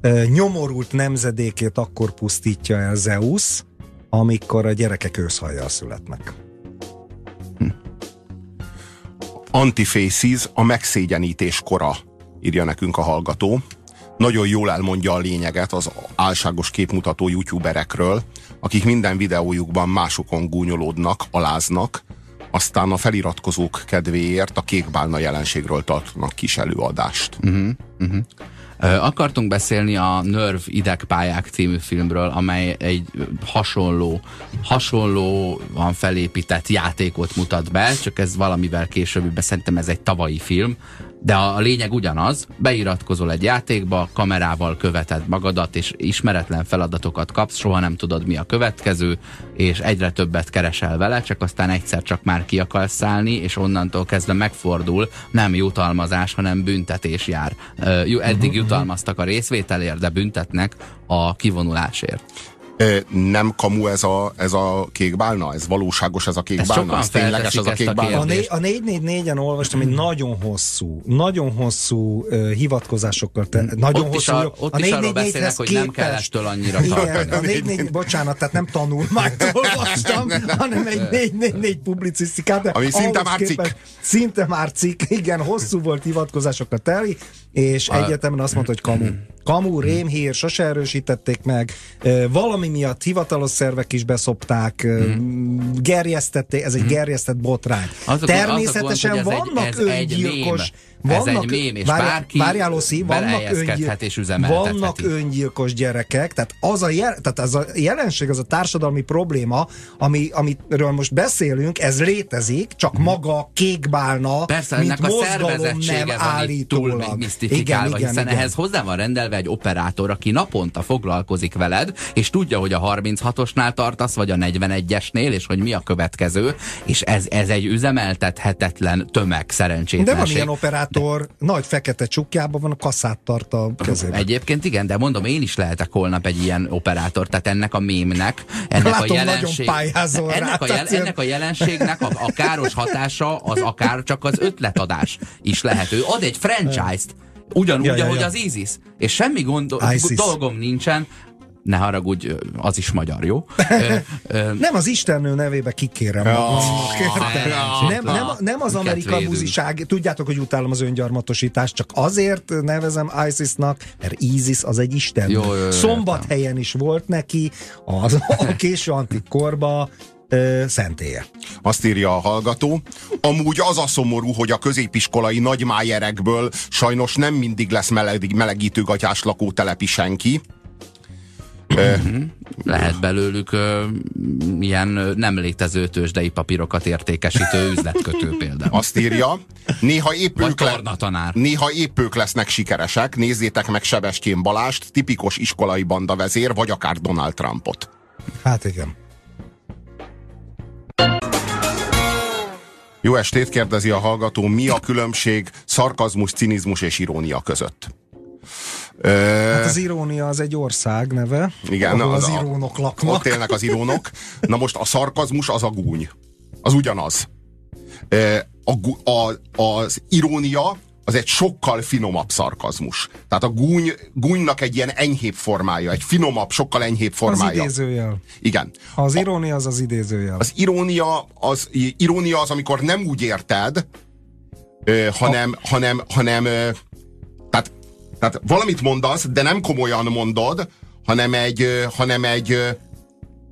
e, nyomorult nemzedékét akkor pusztítja el Zeus, amikor a gyerekek őszhajjal születnek. Antifaces a megszégyenítés kora, írja nekünk a hallgató. Nagyon jól elmondja a lényeget az álságos képmutató youtuberekről, akik minden videójukban másokon gúnyolódnak, aláznak, aztán a feliratkozók kedvéért a kékbálna jelenségről tartanak kis előadást. Uh-huh. Uh-huh. Akartunk beszélni a Nerv idegpályák című filmről, amely egy hasonló, hasonlóan felépített játékot mutat be, csak ez valamivel később, szerintem ez egy tavalyi film, de a lényeg ugyanaz, beiratkozol egy játékba, kamerával követed magadat, és ismeretlen feladatokat kapsz, soha nem tudod mi a következő, és egyre többet keresel vele, csak aztán egyszer csak már ki akarsz szállni, és onnantól kezdve megfordul, nem jutalmazás, hanem büntetés jár. Eddig mhm, -huh. jutalmaztak a részvételért, de büntetnek a kivonulásért. Nem kamu ez a, ez a kékbálna? Ez valóságos ez a kékbálna? Ez tényleges ez a kékbálna? A, a 444-en olvastam egy nagyon hosszú, nagyon hosszú uh, hivatkozásokkal. Te, nagyon ott hosszú. Is a, ott a is arról beszélnek, hogy nem kell ettől annyira Igen, a 444, bocsánat, tehát nem tanulmányt olvastam, hanem egy 444 publicisztikát. Ami szinte már cikk. Szinte már cikk, igen, hosszú volt hivatkozásokkal teli, és a... egyetemen azt mondta, hogy kamu. Kamu, rémhír, sose erősítették meg, valami miatt hivatalos szervek is beszopták, hmm. gerjesztették, ez egy hmm. gerjesztett botrány. Természetesen az gond, vannak ez öngyilkos... Egy vannak, ez egy mém, és várj, bárki várjál, Oszi, vannak, öngyil, és vannak öngyilkos gyerekek, tehát az a, jel, tehát az a jelenség, az a társadalmi probléma, ami, amiről most beszélünk, ez létezik, csak hmm. maga kékbálna, Persze, mint ennek a szervezettsége nem itt túl misztifikálva, igen, hiszen igen. ehhez hozzá van rendelve egy operátor, aki naponta foglalkozik veled, és tudja, hogy a 36-osnál tartasz, vagy a 41-esnél, és hogy mi a következő, és ez, ez egy üzemeltethetetlen tömeg szerencsétlenség. De van ilyen operátor, operátor nagy fekete csukjában van, a kasszát tart a kezében. Egyébként igen, de mondom, én is lehetek holnap egy ilyen operátor, tehát ennek a mémnek, ennek Látom, a jelenség, ennek, a jel, ennek a jelenségnek a, a káros hatása az akár csak az ötletadás is lehető. Ad egy franchise-t, ugyanúgy, ja, ja, ahogy ja. az ISIS. És semmi gond, dolgom nincsen, ne haragudj, az is magyar, jó? nem az Istennő nevébe kikérem. Nem, nem, nem az amerikai buziság, tudjátok, hogy utálom az öngyarmatosítást, csak azért nevezem ISIS-nak, mert ISIS az egy Isten. Jó, jó, jó, Szombathelyen is volt neki, az a késő antik korba, ö, szentélye. Azt írja a hallgató. Amúgy az a szomorú, hogy a középiskolai nagymájerekből sajnos nem mindig lesz meleg, melegítőgatyás lakótelepi senki. Lehet belőlük uh, ilyen nem létező tőzsdei papírokat értékesítő üzletkötő például. Azt írja, néha épp, ők le, néha épp ők lesznek sikeresek, nézzétek meg Sebestyén Balást, tipikus iskolai banda vezér, vagy akár Donald Trumpot. Hát igen. Jó estét, kérdezi a hallgató, mi a különbség szarkazmus, cinizmus és irónia között? Hát az irónia az egy ország neve, Igen, ahol az, az irónok laknak. Ott élnek az irónok. Na most a szarkazmus az a gúny. Az ugyanaz. A, a, az irónia az egy sokkal finomabb szarkazmus. Tehát a gúny, gúnynak egy ilyen enyhébb formája, egy finomabb, sokkal enyhébb formája. Az idézőjel. Igen. Az irónia az az idézőjel. Az irónia az, irónia az amikor nem úgy érted, hanem, a... hanem, hanem tehát tehát valamit mondasz, de nem komolyan mondod, hanem egy, hanem egy,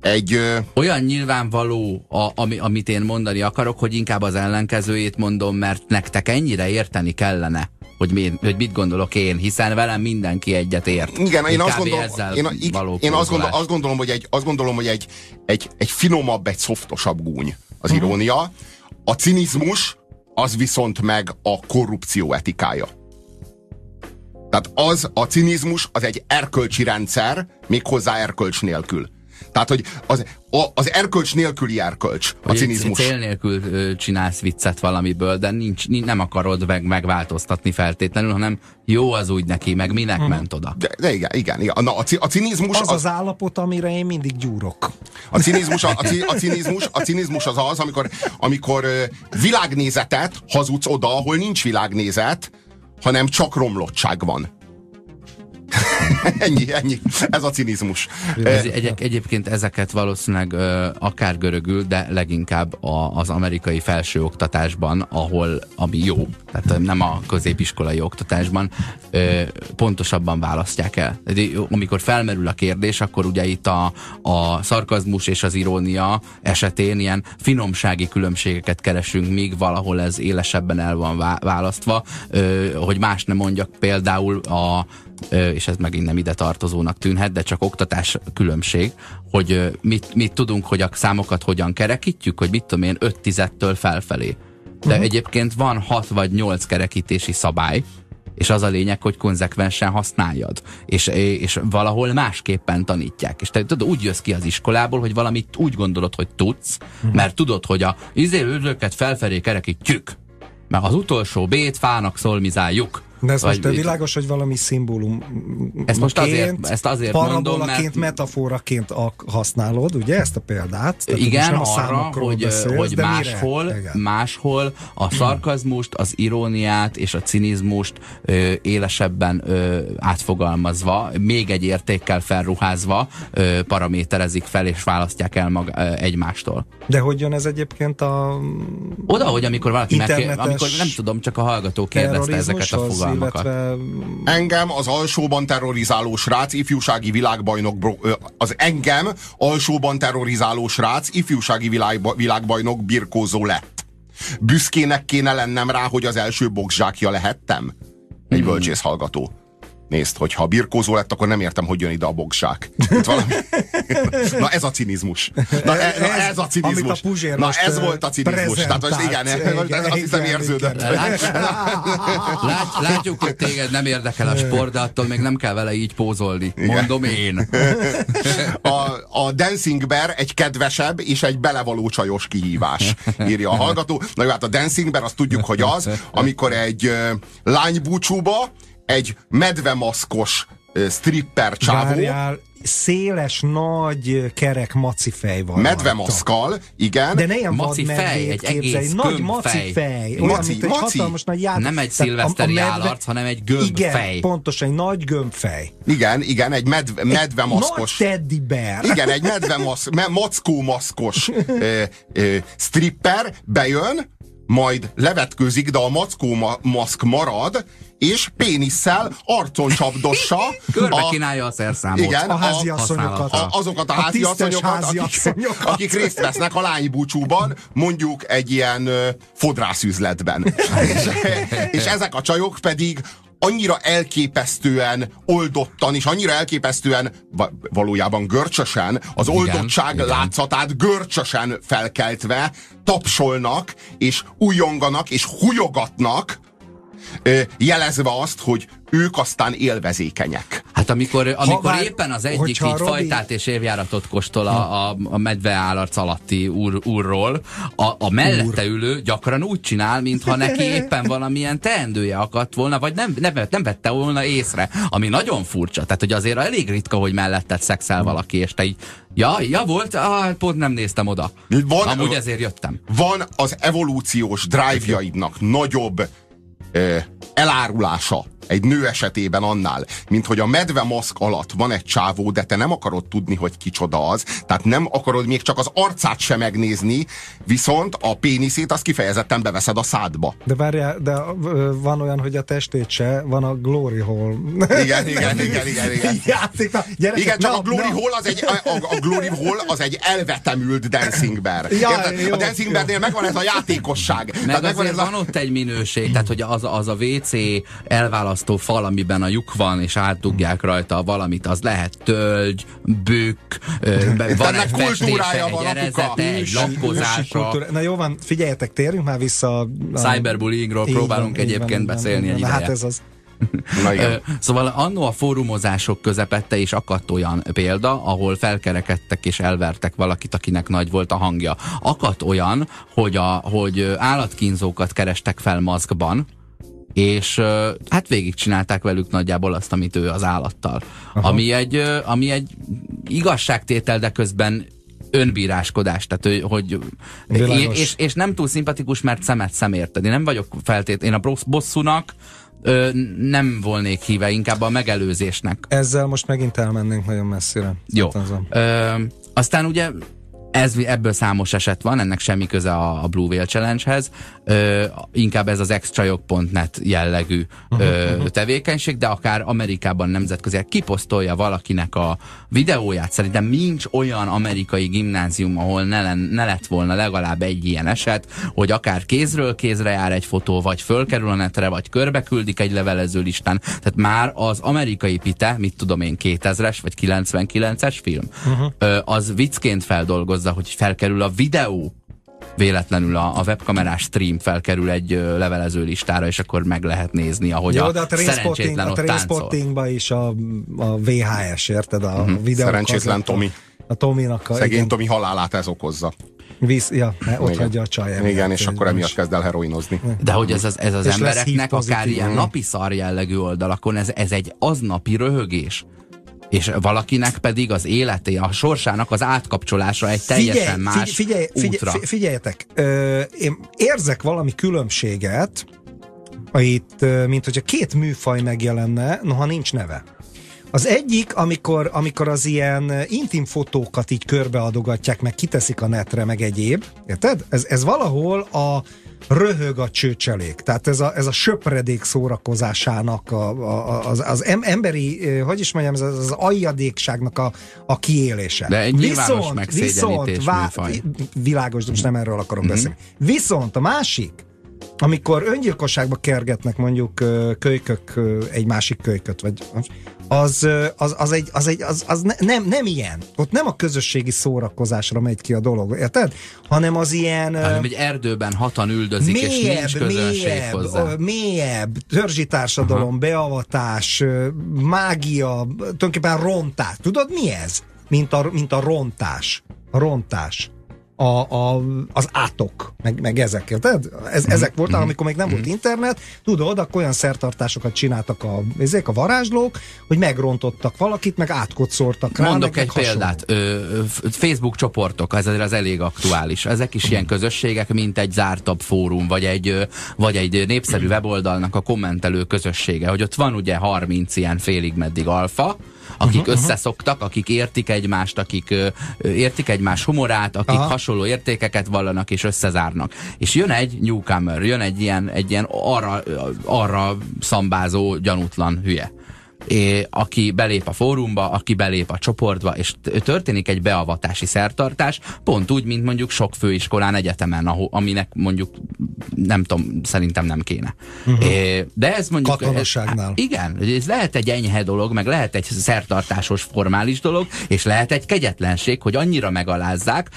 egy... Olyan nyilvánvaló, a, ami, amit én mondani akarok, hogy inkább az ellenkezőjét mondom, mert nektek ennyire érteni kellene, hogy, mi, hogy mit gondolok én, hiszen velem mindenki egyet ért. Igen, én azt gondolom, én, én azt, gondolom, azt gondolom, hogy, egy, azt gondolom, hogy egy, egy, egy finomabb, egy szoftosabb gúny az uh-huh. irónia. A cinizmus az viszont meg a korrupció etikája. Tehát az, a cinizmus az egy erkölcsi rendszer, méghozzá erkölcs nélkül. Tehát, hogy az, a, az erkölcs nélküli erkölcs, a hogy cinizmus. Cél nélkül ö, csinálsz viccet valamiből, de nincs, nincs, nem akarod meg, megváltoztatni feltétlenül, hanem jó az úgy neki, meg minek hmm. ment oda. De, de igen, igen. igen. Na, a, a cinizmus... Az, az az állapot, amire én mindig gyúrok. A cinizmus, a, a, a, cinizmus, a cinizmus az az, amikor, amikor világnézetet hazudsz oda, ahol nincs világnézet, hanem csak romlottság van. ennyi, ennyi. Ez a cinizmus. Ez egy, egyébként ezeket valószínűleg ö, akár görögül, de leginkább a, az amerikai felsőoktatásban, ahol ami jó, tehát nem a középiskolai oktatásban, ö, pontosabban választják el. De amikor felmerül a kérdés, akkor ugye itt a, a szarkazmus és az irónia esetén ilyen finomsági különbségeket keresünk, míg valahol ez élesebben el van választva, ö, hogy más nem mondjak, például a és ez megint nem ide tartozónak tűnhet, de csak oktatás különbség, hogy mit, mit tudunk, hogy a számokat hogyan kerekítjük, hogy mit tudom én, 5 tizettől felfelé. De uh-huh. egyébként van 6 vagy 8 kerekítési szabály, és az a lényeg, hogy konzekvensen használjad, és, és valahol másképpen tanítják. És te tudod, úgy jössz ki az iskolából, hogy valamit úgy gondolod, hogy tudsz, uh-huh. mert tudod, hogy a izélőzőket felfelé kerekítjük, mert az utolsó B-t fának szolmizáljuk. De ez most világos, hogy valami szimbólum. Ezt most azért, ezt azért mondom, mert... metaforaként használod, ugye ezt a példát? Tehát igen, arra, hogy, beszélsz, hogy máshol, máshol a szarkazmust, az iróniát és a cinizmust ö, élesebben ö, átfogalmazva, még egy értékkel felruházva ö, paraméterezik fel és választják el maga, ö, egymástól. De hogy jön ez egyébként a Oda, hogy amikor valaki megkér, amikor nem tudom, csak a hallgató kérdezte ezeket a fogalmakat fogalmakat. Illetve... Engem az alsóban terrorizáló srác ifjúsági világbajnok az engem alsóban terrorizáló srác ifjúsági világba, világbajnok birkózó lett. Büszkének kéne lennem rá, hogy az első boxzsákja lehettem? Egy hmm. bölcsész hallgató. Nézd, hogy ha birkózó lett, akkor nem értem, hogy jön ide a bogsák. Valami... na ez a cinizmus. Na, e, na ez a cinizmus. A na ez volt a cinizmus. Tehát most igen, igen, azt hiszem érződött. Lát, látjuk, hogy téged nem érdekel a sport, de attól még nem kell vele így pózolni. Mondom én. A, a Dancing Bear egy kedvesebb és egy belevaló csajos kihívás, írja a hallgató. Na jó, hát a Dancing Bear azt tudjuk, hogy az, amikor egy uh, lánybúcsúba egy medvemaszkos stripper csávó. Várjál, széles, nagy, kerek maci fej van. Medvemaszkal, igen. De ne ilyen maci fej, egy egész Nagy maci fej. Olyan, maci, mint egy maci. hatalmas nagy játék. Nem egy szilveszteri medve... állarc, hanem egy gömbfej. Igen, pontosan, egy nagy gömbfej. Igen, igen, egy medve, medvemaszkos. Nagy teddy bear. Igen, egy medvemasz, me, mackó maszkos ö, ö, stripper bejön, majd levetkőzik, de a mackó ma maszk marad, és pénisszel arcon csapdossa. Körbe a, kínálja a szerszámot. Igen, a háziasszonyokat. A, azokat a, a háziasszonyokat, akik, akik részt vesznek a lánybúcsúban, mondjuk egy ilyen fodrászüzletben. és, és ezek a csajok pedig annyira elképesztően oldottan, és annyira elképesztően valójában görcsösen, az igen, oldottság igen. látszatát görcsösen felkeltve tapsolnak, és újonganak, és hújogatnak, jelezve azt, hogy ők aztán élvezékenyek. Hát amikor, amikor bár, éppen az egyik így Robi... fajtát és évjáratot kóstol a, a, a medve állarc alatti úr, úrról, a, a mellette úr. ülő gyakran úgy csinál, mintha neki éppen valamilyen teendője akadt volna, vagy nem, nem, nem vette volna észre, ami nagyon furcsa. Tehát, hogy azért elég ritka, hogy melletted szexel valaki, és te így Ja, ja volt, ah, pont nem néztem oda. Van, Amúgy ezért jöttem. Van az evolúciós drive-jaidnak nagyobb elárulása egy nő esetében annál, mint hogy a medve maszk alatt van egy csávó, de te nem akarod tudni, hogy kicsoda az, tehát nem akarod még csak az arcát sem megnézni, viszont a péniszét azt kifejezetten beveszed a szádba. De várjál, de van olyan, hogy a testét se, van a Glory Hole. Igen, igen, igen, igen. igen. Játék, na, gyerekek, igen, csak no, a Glory no. Hole az egy, a, a, a Glory Hole az egy elvetemült Dancing Bear. Ja, jó, a Dancing Bearnél megvan ez a játékosság. Meg tehát megvan ez van a... ott egy minőség, tehát hogy az, az a WC elválaszt választó fal, amiben a lyuk van, és átdugják rajta valamit, az lehet tölgy, bükk, van egy kultúrája egy erezete, egy lakkozása. Na jó van, figyeljetek, térjünk már vissza. A... Cyberbullyingról próbálunk van, egyébként van, beszélni egy Hát ez az. Na igen. Szóval annó a fórumozások közepette is akadt olyan példa, ahol felkerekedtek és elvertek valakit, akinek nagy volt a hangja. Akadt olyan, hogy, a, hogy állatkínzókat kerestek fel maszkban, és hát végigcsinálták velük nagyjából azt, amit ő az állattal. Ami egy, ami egy igazságtétel, de közben önbíráskodás, tehát hogy és, és, és nem túl szimpatikus, mert szemet szem érted. Én nem vagyok feltét, én a bosszúnak ö, nem volnék híve, inkább a megelőzésnek. Ezzel most megint elmennénk nagyon messzire. Jó. Ö, aztán ugye ez, ebből számos eset van, ennek semmi köze a, a Blue Whale Challenge-hez, ö, inkább ez az extrajog.net jellegű ö, tevékenység, de akár Amerikában nemzetközi kiposztolja valakinek a videóját. Szerintem nincs olyan amerikai gimnázium, ahol ne, len, ne lett volna legalább egy ilyen eset, hogy akár kézről kézre jár egy fotó, vagy fölkerül a netre, vagy körbe küldik egy levelező listán. Tehát már az amerikai pite, mit tudom én, 2000-es vagy 99-es film, ö, az viccként feldolgozza, hogy felkerül a videó véletlenül a, a webkamerás stream felkerül egy ö, levelező listára, és akkor meg lehet nézni, ahogy Jó, a, de a szerencsétlen a ott táncol. Is a, a VHS, érted? A uh-huh. videó Szerencsétlen Tomi. A Tominak a... Szegény igen, Tomi halálát ez okozza. Visz, ja, ne, ott Igen. hagyja a csaj. emiatt, Igen, és akkor emiatt kezd el heroinozni. De hogy ez az, ez az És embereknek akár ilyen Mhm. napi szar jellegű oldalakon, ez, ez egy aznapi röhögés. És valakinek pedig az életé, a sorsának az átkapcsolása egy teljesen más figyelj, figyelj, útra. figyelj, figyeljetek, ö, én érzek valami különbséget, itt, mint hogyha két műfaj megjelenne, noha nincs neve. Az egyik, amikor, amikor az ilyen intim fotókat így körbeadogatják, meg kiteszik a netre, meg egyéb, érted? Ez, ez valahol a röhög a csőcselék. Tehát ez a, ez a söpredék szórakozásának, a, a, az, az em- emberi, hogy is mondjam, ez az, az aljadékságnak a, a kiélése. De egy nyilvános megszégyenítés vá- világos, de most nem erről akarok mm-hmm. beszélni. Viszont a másik, amikor öngyilkosságba kergetnek mondjuk kölykök egy másik kölyköt, vagy az, az, az, egy, az, egy, az, az ne, nem, nem ilyen. Ott nem a közösségi szórakozásra megy ki a dolog, érted? Hanem az ilyen... Hanem egy erdőben hatan üldözik, és nincs közönség mélyebb, hozzá. mélyebb, törzsi társadalom, uh-huh. beavatás, mágia, tulajdonképpen rontás. Tudod mi ez? Mint a, mint a rontás. A rontás. A, a, az átok, meg, meg ezek, érted? Ez, Mhm. ezek voltak, amikor még nem volt internet, tudod, akkor olyan szertartásokat csináltak a, ezek a varázslók, hogy megrontottak valakit, meg átkocoltak rá. Mondok meg, egy meg példát. Ö, Facebook csoportok, ez az elég aktuális. Ezek is ilyen közösségek, mint egy zártabb fórum, vagy egy, vagy egy népszerű weboldalnak a kommentelő közössége, hogy ott van ugye 30 ilyen félig meddig alfa, akik összeszoktak, akik értik egymást, akik ö, értik egymás humorát, akik Aha. hasonló értékeket vallanak és összezárnak. És jön egy newcomer, jön egy ilyen, egy ilyen arra, arra szambázó gyanútlan hülye aki belép a fórumba, aki belép a csoportba, és történik egy beavatási szertartás, pont úgy, mint mondjuk sok főiskolán, egyetemen, ahol, aminek mondjuk nem tudom, szerintem nem kéne. Uh-huh. De ez mondjuk... Katonaságnál. Ez, igen, ez lehet egy enyhe dolog, meg lehet egy szertartásos formális dolog, és lehet egy kegyetlenség, hogy annyira megalázzák,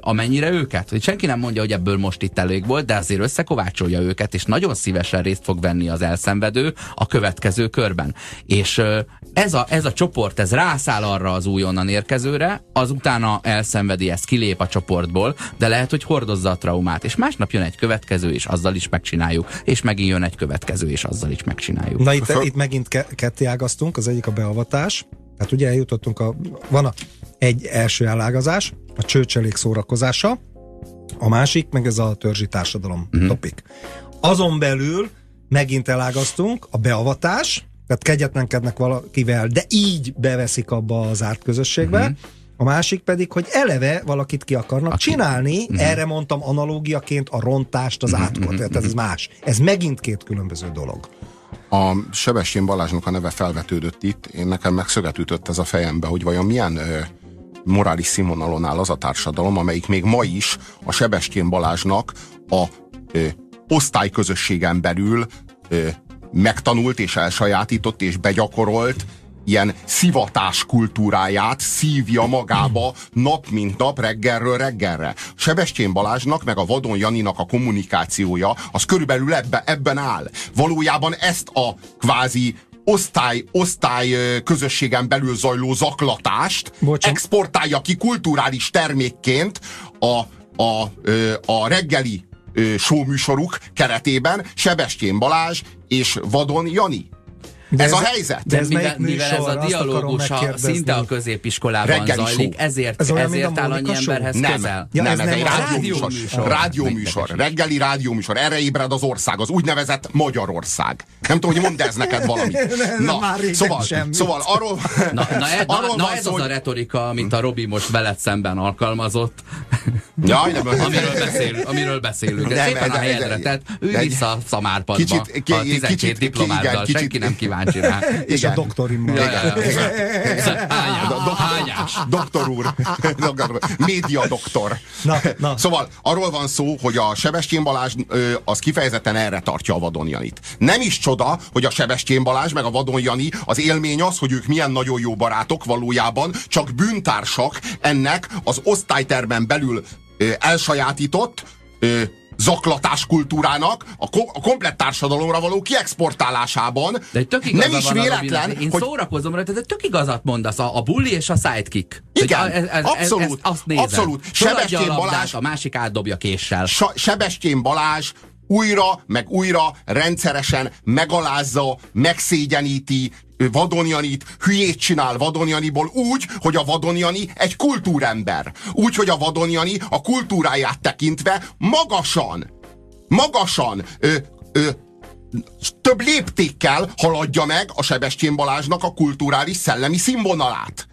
amennyire őket. Hogy senki nem mondja, hogy ebből most itt elég volt, de azért összekovácsolja őket, és nagyon szívesen részt fog venni az elszenvedő a következő körben. És ö, ez a, ez a csoport, ez rászáll arra az újonnan érkezőre, az utána elszenvedi ezt, kilép a csoportból, de lehet, hogy hordozza a traumát, és másnap jön egy következő, és azzal is megcsináljuk, és megint jön egy következő, és azzal is megcsináljuk. Na itt, itt megint ke- ketté ágaztunk, az egyik a beavatás, tehát ugye eljutottunk a, van a, egy első elágazás, a csőcselék szórakozása, a másik, meg ez a törzsi társadalom uh-huh. topik. Azon belül megint elágaztunk, a beavatás, tehát kegyetlenkednek valakivel, de így beveszik abba az zárt közösségbe, uh-huh. a másik pedig, hogy eleve valakit ki akarnak Aki. csinálni, uh-huh. erre mondtam analógiaként a rontást, az uh-huh. átkot, tehát ez más. Ez megint két különböző dolog. A Sebestyén Balázsnak a neve felvetődött itt, én nekem meg szöget ütött ez a fejembe, hogy vajon milyen ö, morális színvonalon áll az a társadalom, amelyik még ma is a Sebestyén Balázsnak a ö, osztályközösségen belül ö, megtanult és elsajátított és begyakorolt ilyen szivatás kultúráját szívja magába nap mint nap, reggelről reggelre. Sebestyén Balázsnak meg a Vadon Janinak a kommunikációja az körülbelül ebbe, ebben áll. Valójában ezt a kvázi osztály, osztály közösségen belül zajló zaklatást Bocsán. exportálja ki kulturális termékként a, a, a reggeli showműsoruk keretében Sebestyén Balázs és Vadon Jani. De ez, ez a helyzet. De ez mivel, mivel ez a dialógus a, szinte a középiskolában Reggeli zajlik, show. ezért, ez ezért áll annyi emberhez nem, közel. Ja, nem, ez, ez egy rádióműsor. Rádióműsor. Reggeli rádióműsor. Erre ébred az ország, az úgynevezett Magyarország. Nem tudom, hogy mondd ez neked valamit. Na, szóval, szóval arról... Na, na, ez, arról na, na ez az a retorika, amit a Robi most veled szemben alkalmazott. Jaj, nem, amiről, beszél, amiről beszélünk. Nem, Szépen a helyedre, tehát ő vissza a szamárpadba. Kicsit, ki, a 12 kicsit, diplomáddal, senki nem kíváncsi rá. És a doktorimmal. Ja, ja, ja. Hányás. Doktor úr. Média doktor. Na, na. Szóval arról van szó, hogy a Sebestyén Balázs az kifejezetten erre tartja a Vadonjanit. Nem is csoda, hogy a Sebestyén Balázs meg a Vadonjani az élmény az, hogy ők milyen nagyon jó barátok valójában, csak bűntársak ennek az osztályterben belül elsajátított zaklatás kultúrának a, ko- a komplett társadalomra való kiexportálásában. De tök nem is véletlen, Én hogy... szórakozom rá, de tök igazat mondasz, a, a bulli és a sidekick. Igen, ez, ez, abszolút, ez, azt nézem. abszolút. Sebestyén Balázs, a másik átdobja késsel. Sebestyén Balázs újra, meg újra rendszeresen megalázza, megszégyeníti, vadonjanit, hülyét csinál vadonjaniból úgy, hogy a vadonjani egy kultúrember. Úgy, hogy a vadonjani a kultúráját tekintve magasan, magasan ö, ö, több léptékkel haladja meg a Sebestyén Balázsnak a kulturális szellemi színvonalát.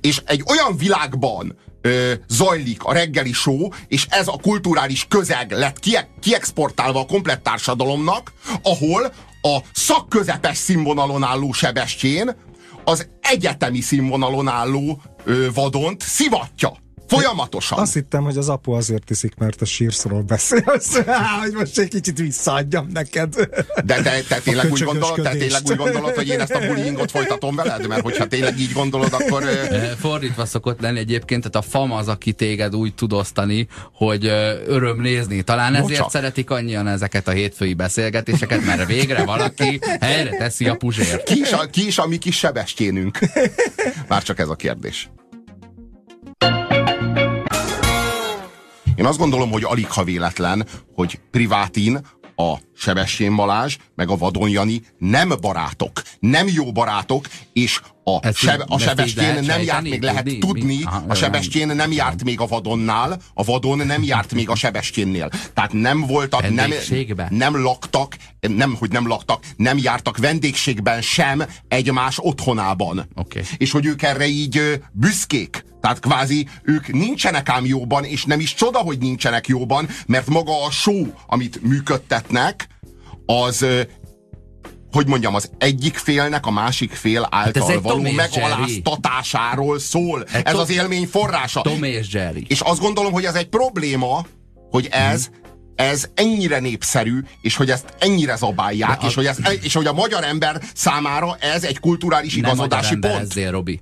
És egy olyan világban ö, zajlik a reggeli show, és ez a kulturális közeg lett kie, kiexportálva a komplett társadalomnak, ahol a szakközepes színvonalon álló Sebestyén az egyetemi színvonalon álló ö, vadont szivatja. Folyamatosan. Azt hittem, hogy az apu azért iszik, mert a sírszról beszélsz, hogy most egy kicsit visszaadjam neked. De te, te, tényleg úgy gondolod, te tényleg úgy gondolod, hogy én ezt a bullyingot folytatom veled? Mert hogyha tényleg így gondolod, akkor... Fordítva szokott lenni egyébként, tehát a fam az, aki téged úgy tud osztani, hogy öröm nézni. Talán no, ezért csak. szeretik annyian ezeket a hétfői beszélgetéseket, mert végre valaki helyre teszi a puzsért. Ki is a, ki is a mi kis sebestyénünk? Már csak ez a kérdés. Én azt gondolom, hogy alig ha véletlen, hogy privátin a Sebestyén Balázs, meg a Vadon Jani nem barátok, nem jó barátok, és a, seb, a Sebestyén nem járt még, lehet tudni, tudni Aha, a Sebestyén nem járt még a Vadonnál, a Vadon nem járt még a Sebestyénnél. Tehát nem voltak, nem, nem laktak, nem, hogy nem laktak, nem jártak vendégségben sem egymás otthonában. Okay. És hogy ők erre így büszkék. Tehát kvázi ők nincsenek ám jóban, és nem is csoda, hogy nincsenek jóban, mert maga a show, amit működtetnek, az hogy mondjam, az egyik félnek a másik fél hát által hát való megaláztatásáról szól. Ez, ez az élmény forrása. Tom és Jerry. És azt gondolom, hogy ez egy probléma, hogy ez hmm ez ennyire népszerű, és hogy ezt ennyire zabálják, a... és, hogy ez, és hogy a magyar ember számára ez egy kulturális igazodási Nem pont. Ezzel, Robi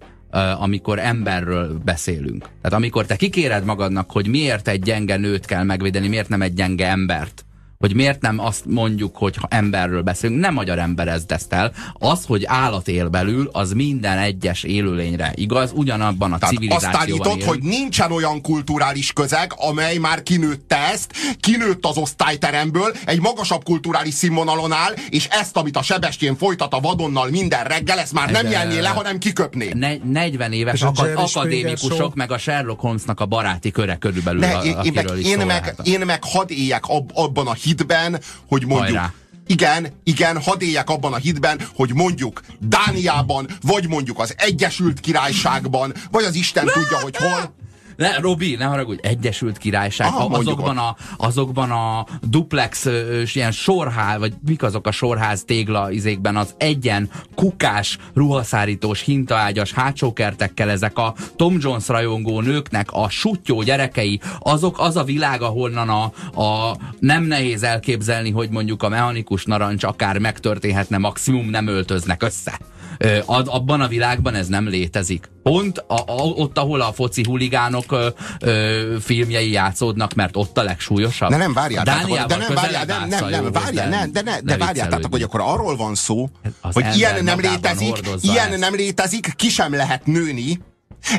amikor emberről beszélünk. Tehát amikor te kikéred magadnak, hogy miért egy gyenge nőt kell megvédeni, miért nem egy gyenge embert, hogy miért nem azt mondjuk, hogy ha emberről beszélünk, nem magyar ember ez el. Az, hogy állat él belül, az minden egyes élőlényre igaz, ugyanabban a Tehát civilizációban azt állítod, él. hogy nincsen olyan kulturális közeg, amely már kinőtte ezt, kinőtt az osztályteremből, egy magasabb kulturális színvonalon áll, és ezt, amit a Sebestyén folytat a vadonnal minden reggel, ezt már nem jelné le, hanem kiköpné. Ne, 40 éves akad, akadémikusok, meg a Sherlock Holmesnak a baráti köre körülbelül, ne, a, én, meg, én, meg, én meg hadd éljek ab, abban a hit hitben, hogy mondjuk Hajrá. Igen, igen, hadd éljek abban a hitben, hogy mondjuk Dániában, vagy mondjuk az Egyesült Királyságban, vagy az Isten tudja, hogy hol, ne, Robi, ne haragudj, Egyesült Királyság, Aha, azokban, a, azokban a duplex ilyen sorház, vagy mik azok a sorház tégla izékben az egyen kukás, ruhaszárítós, hintaágyas hátsókertekkel ezek a Tom Jones rajongó nőknek a sutyó gyerekei, azok az a világ, ahonnan a, a nem nehéz elképzelni, hogy mondjuk a mechanikus narancs akár megtörténhetne, maximum nem öltöznek össze. Ö, abban a világban ez nem létezik. Pont a, a, ott, ahol a foci huligánok ö, ö, filmjei játszódnak, mert ott a legsúlyosabb. De nem várjál, de nem várjál, de nem, nem, várjál, ne, de, ne, de várjál, tehát hogy akkor arról van szó, az hogy ilyen nem létezik, ilyen ezt. nem létezik, ki sem lehet nőni,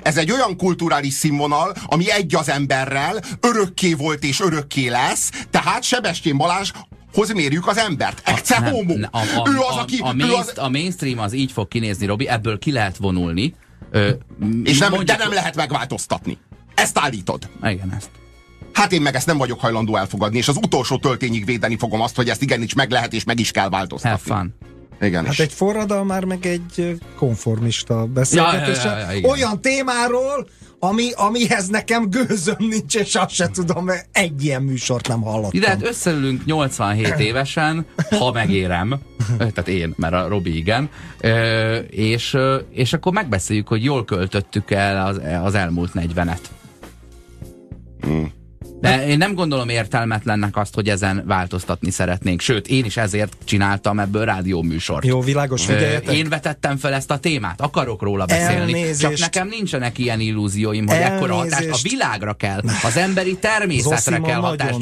ez egy olyan kulturális színvonal, ami egy az emberrel, örökké volt és örökké lesz, tehát Sebestyén Balázs hoz mérjük az embert. Ecce Nem, homo. ne- a, a, ő az, a, aki... a, ő main, az, a mainstream az így fog kinézni, Robi, ebből ki lehet vonulni. Ö, és nem, mondjuk- de nem lehet megváltoztatni. Ezt állítod. Igen, ezt. Hát én meg ezt nem vagyok hajlandó elfogadni, és az utolsó töltényig védeni fogom azt, hogy ezt igenis meg lehet, és meg is kell Have változtatni. fun. Igen, Hát és egy forradalmár, meg egy konformista beszélgetés. Ja, ja, ja, ja, olyan témáról, ami, amihez nekem gőzöm nincs, és azt se tudom, mert egy ilyen műsort nem hallottam. Ide hát összeülünk 87 évesen, ha megérem, tehát én, mert a Robi igen, és, és akkor megbeszéljük, hogy jól költöttük el az, az elmúlt 40-et. De én nem gondolom értelmetlennek azt, hogy ezen változtatni szeretnénk. Sőt, én is ezért csináltam ebből rádióműsort. Jó, világos, figyeljetek. Én vetettem fel ezt a témát, akarok róla beszélni. Elnézést. Csak nekem nincsenek ilyen illúzióim, hogy ekkora hatást a Elnézést. világra kell, az emberi természetre Zosima kell hatást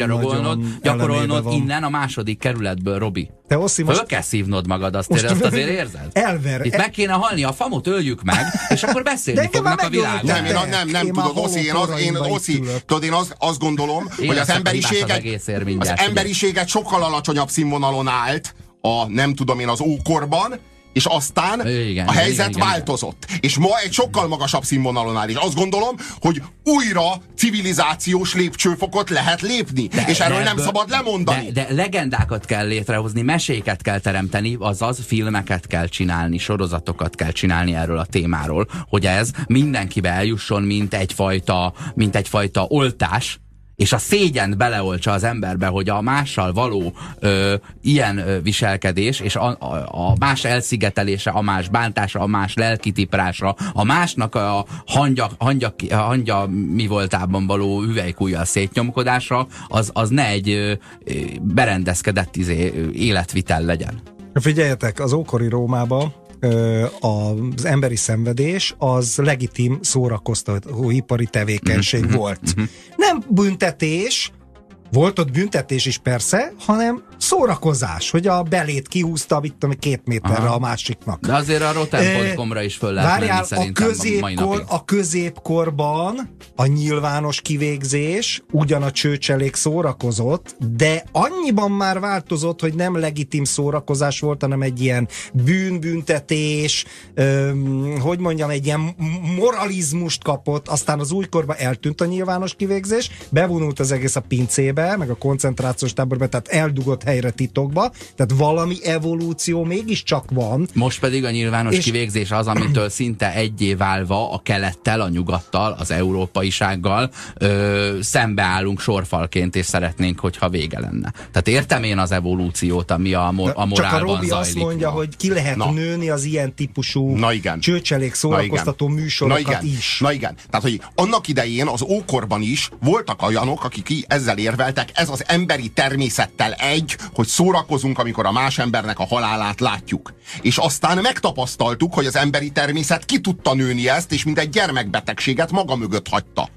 gyakorolnod van. innen a második kerületből, Robi. Te Oszi, most Föl kell szívnod magad, azt, Most- azt azért érzed? Elver- Itt meg kéne halni, a famot öljük meg, és akkor beszélni fognak a világon. nem, én, nem, nem én tudod, Oszi, én, az, én, Oszi, tudod, én az, azt gondolom, Én hogy az az emberiséget, az figyelj. emberiséget sokkal alacsonyabb színvonalon állt a, nem tudom én, az ókorban, és aztán Igen, a helyzet igen, igen. változott. És ma egy sokkal magasabb színvonalon áll. És azt gondolom, hogy újra civilizációs lépcsőfokot lehet lépni. De- és erről de nem ebből- szabad lemondani. De, de legendákat kell létrehozni, meséket kell teremteni, azaz filmeket kell csinálni, sorozatokat kell csinálni erről a témáról, hogy ez mindenkibe eljusson, mint egyfajta, mint egyfajta oltás, és a szégyent beleoltsa az emberbe, hogy a mással való ö, ilyen viselkedés, és a, a, a más elszigetelése, a más bántása, a más lelkitiprása, a másnak a hangya, hangya, hangya mi voltában való hüvelykújjal szétnyomkodása, az, az ne egy ö, berendezkedett izé, életvitel legyen. Figyeljetek, az ókori Rómában az emberi szenvedés az legitim szórakoztató ipari tevékenység Mhm, volt. Nem büntetés, volt ott büntetés is persze, hanem szórakozás, hogy a belét kihúzta, mit tudom, két méterre Aha. a másiknak. De azért a rotten.com-ra is föl lehet Várjál, menni a, szerintem a középkor, napig. a középkorban a nyilvános kivégzés ugyan a csőcselék szórakozott, de annyiban már változott, hogy nem legitim szórakozás volt, hanem egy ilyen bűnbüntetés, öm, hogy mondjam, egy ilyen moralizmust kapott, aztán az újkorban eltűnt a nyilvános kivégzés, bevonult az egész a pincébe, meg a koncentrációs táborba, tehát eldugott helyre titokba, tehát valami evolúció mégiscsak van, Most pedig a nyilvános És- kivégzés az, amitől szinte egyé válva a kelettel, a nyugattal, az európaisággal ö, szembeállunk sorfalként, és szeretnénk, hogyha vége lenne. Tehát értem én az evolúciót, ami a, mo- a Csak a morálban Robi zajlik. azt mondja, ma. hogy ki lehet Na. nőni az ilyen típusú Na igen. csőcselék szórakoztató Na műsorokat igen. is. Na igen. Tehát, hogy annak idején az ókorban is voltak olyanok, akik ezzel érveltek, ez az emberi természettel egy, hogy szórakozunk, amikor a más embernek a halálát látjuk. És aztán megtapasztaltuk, hogy az emberi természet ki tudta nőni ezt, és mint egy gyermekbetegséget maga mögött hagyta.